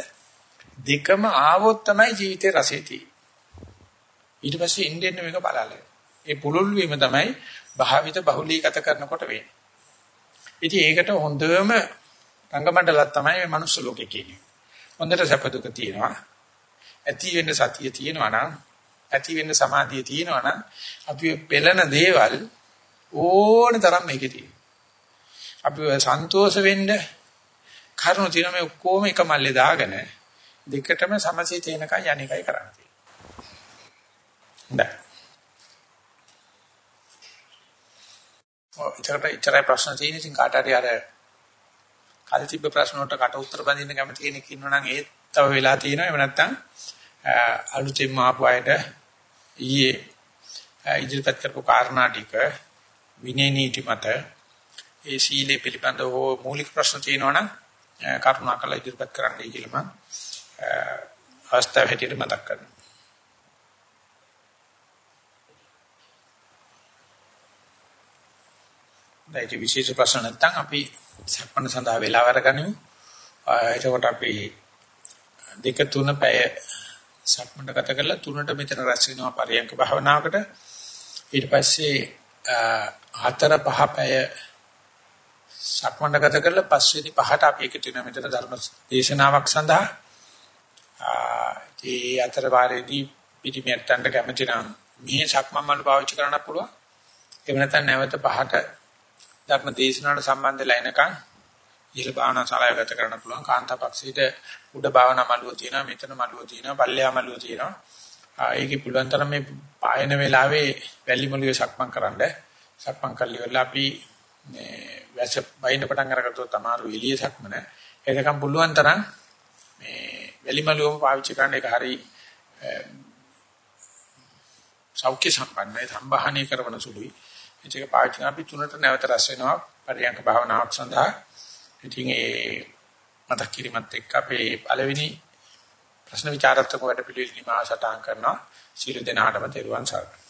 දෙකම ආවොත් තමයි ජීවිතේ රසය තියෙන්නේ. ඊට පස්සේ ඉන්දියන් මේක බලලා ඒ පුලුල් වීම තමයි භාවිත බහුලීගත කරනකොට වෙන්නේ. ඉතින් ඒකට හොඳම රංගමණ්ඩලක් තමයි මේ මනුස්ස ලෝකේ කියන්නේ. හොඳට සැප දුක තියෙනවා. ඇති වෙන්න සතිය තියෙනවා නම් ඇති වෙන්න සමාධිය තියෙනවා නම් අපි පෙළන දේවල් ඕන තරම් මේකේ තියෙනවා. අපි සන්තෝෂ වෙන්න කරුණු තියෙන මේ ඔක්කොම එක මල්ලේ දාගෙන දෙකටම සමසිත වෙනකන් යන්නේකයි කරන්න තියෙන්නේ. හොඳයි. ඔය ඉතරයි ප්‍රශ්න තියෙන ඉතින් කාට හරි අර කල් තිබ්බ ප්‍රශ්න වලට කට උත්තර බඳින්න කැමති කෙනෙක් ඉන්නවා නම් ඒත් තව වෙලා තියෙනවා. එහෙම නැත්නම් අලුතෙන් ආපු අයට ඊයේ ඉදිරිපත් කරපු කාරණා ටික විනය නීති මත ඒ සීලේ පිළිබඳව මූලික ප්‍රශ්න තියෙනවා නම් කරුණාකරලා ඉදිරිපත් කරන්නයි කියලා මම අවස්ථාව හැටියට මතක් කරනවා. දැන් විශේෂ ප්‍රශ්න නැත්නම් අපි සම්පන්න සඳහා වෙලාව අරගනිමු. එතකොට අපි දෙක තුන පැය සක්මන්ට ගත කරලා තුනට මෙතන රැස් වෙනවා පරියන්ක භාවනාවකට ඊට පස්සේ හතර පහ පැය සක්මන්ට ගත කරලා පස්වෙනි පහට අපි එකතු වෙනවා මෙතන ධර්ම දේශනාවක් සඳහා. ඒ අතර වාරේදී පිටිමියට්ටන්ට කැමති නම් මේ සක්මන් වල පාවිච්චි කරන්න පුළුවන්. එහෙම නැත්නම් නැවත පහට ධර්ම දේශනාවට සම්බන්ධ වෙලා එනකන් ඉහළ භාවනා ශාලාව ගත කරන්න පුළුවන්. කාන්තාපක්ෂීට උඩ භාවනා මළුව තියෙනවා මෙතන මළුව තියෙනවා පල්ලෙහා මළුව තියෙනවා. ඒකේ පුළුවන් තරම් මේ පායන වෙලාවේ වැලි මළුවේ සක්මන් කරන්න. සක්මන් කරලා ඉවරලා අපි මේ වැස බයින්න පටන් අරගත්තොත් තමයි එළිය සක්මන එතකම් පුළුවන් තරම් මේ වැලි මළුවම පාවිච්චි කරන්න ඒක හරි සෞඛ්‍ය සම්පන්නයි සම්බාහනය කරන සුළුයි ඒක පාවිච්චි අපි තුනට නැවත රැස් වෙනවා පරියන්ක භාවනාවක් සඳහා ඉතින් ඒ මතක් කිරීමත් එක්ක අපේ පළවෙනි ප්‍රශ්න විචාරත්මක වැඩ පිළිවෙල නිමා සටහන් කරනවා. සියලු දෙනාටම තෙරුවන් සරණයි.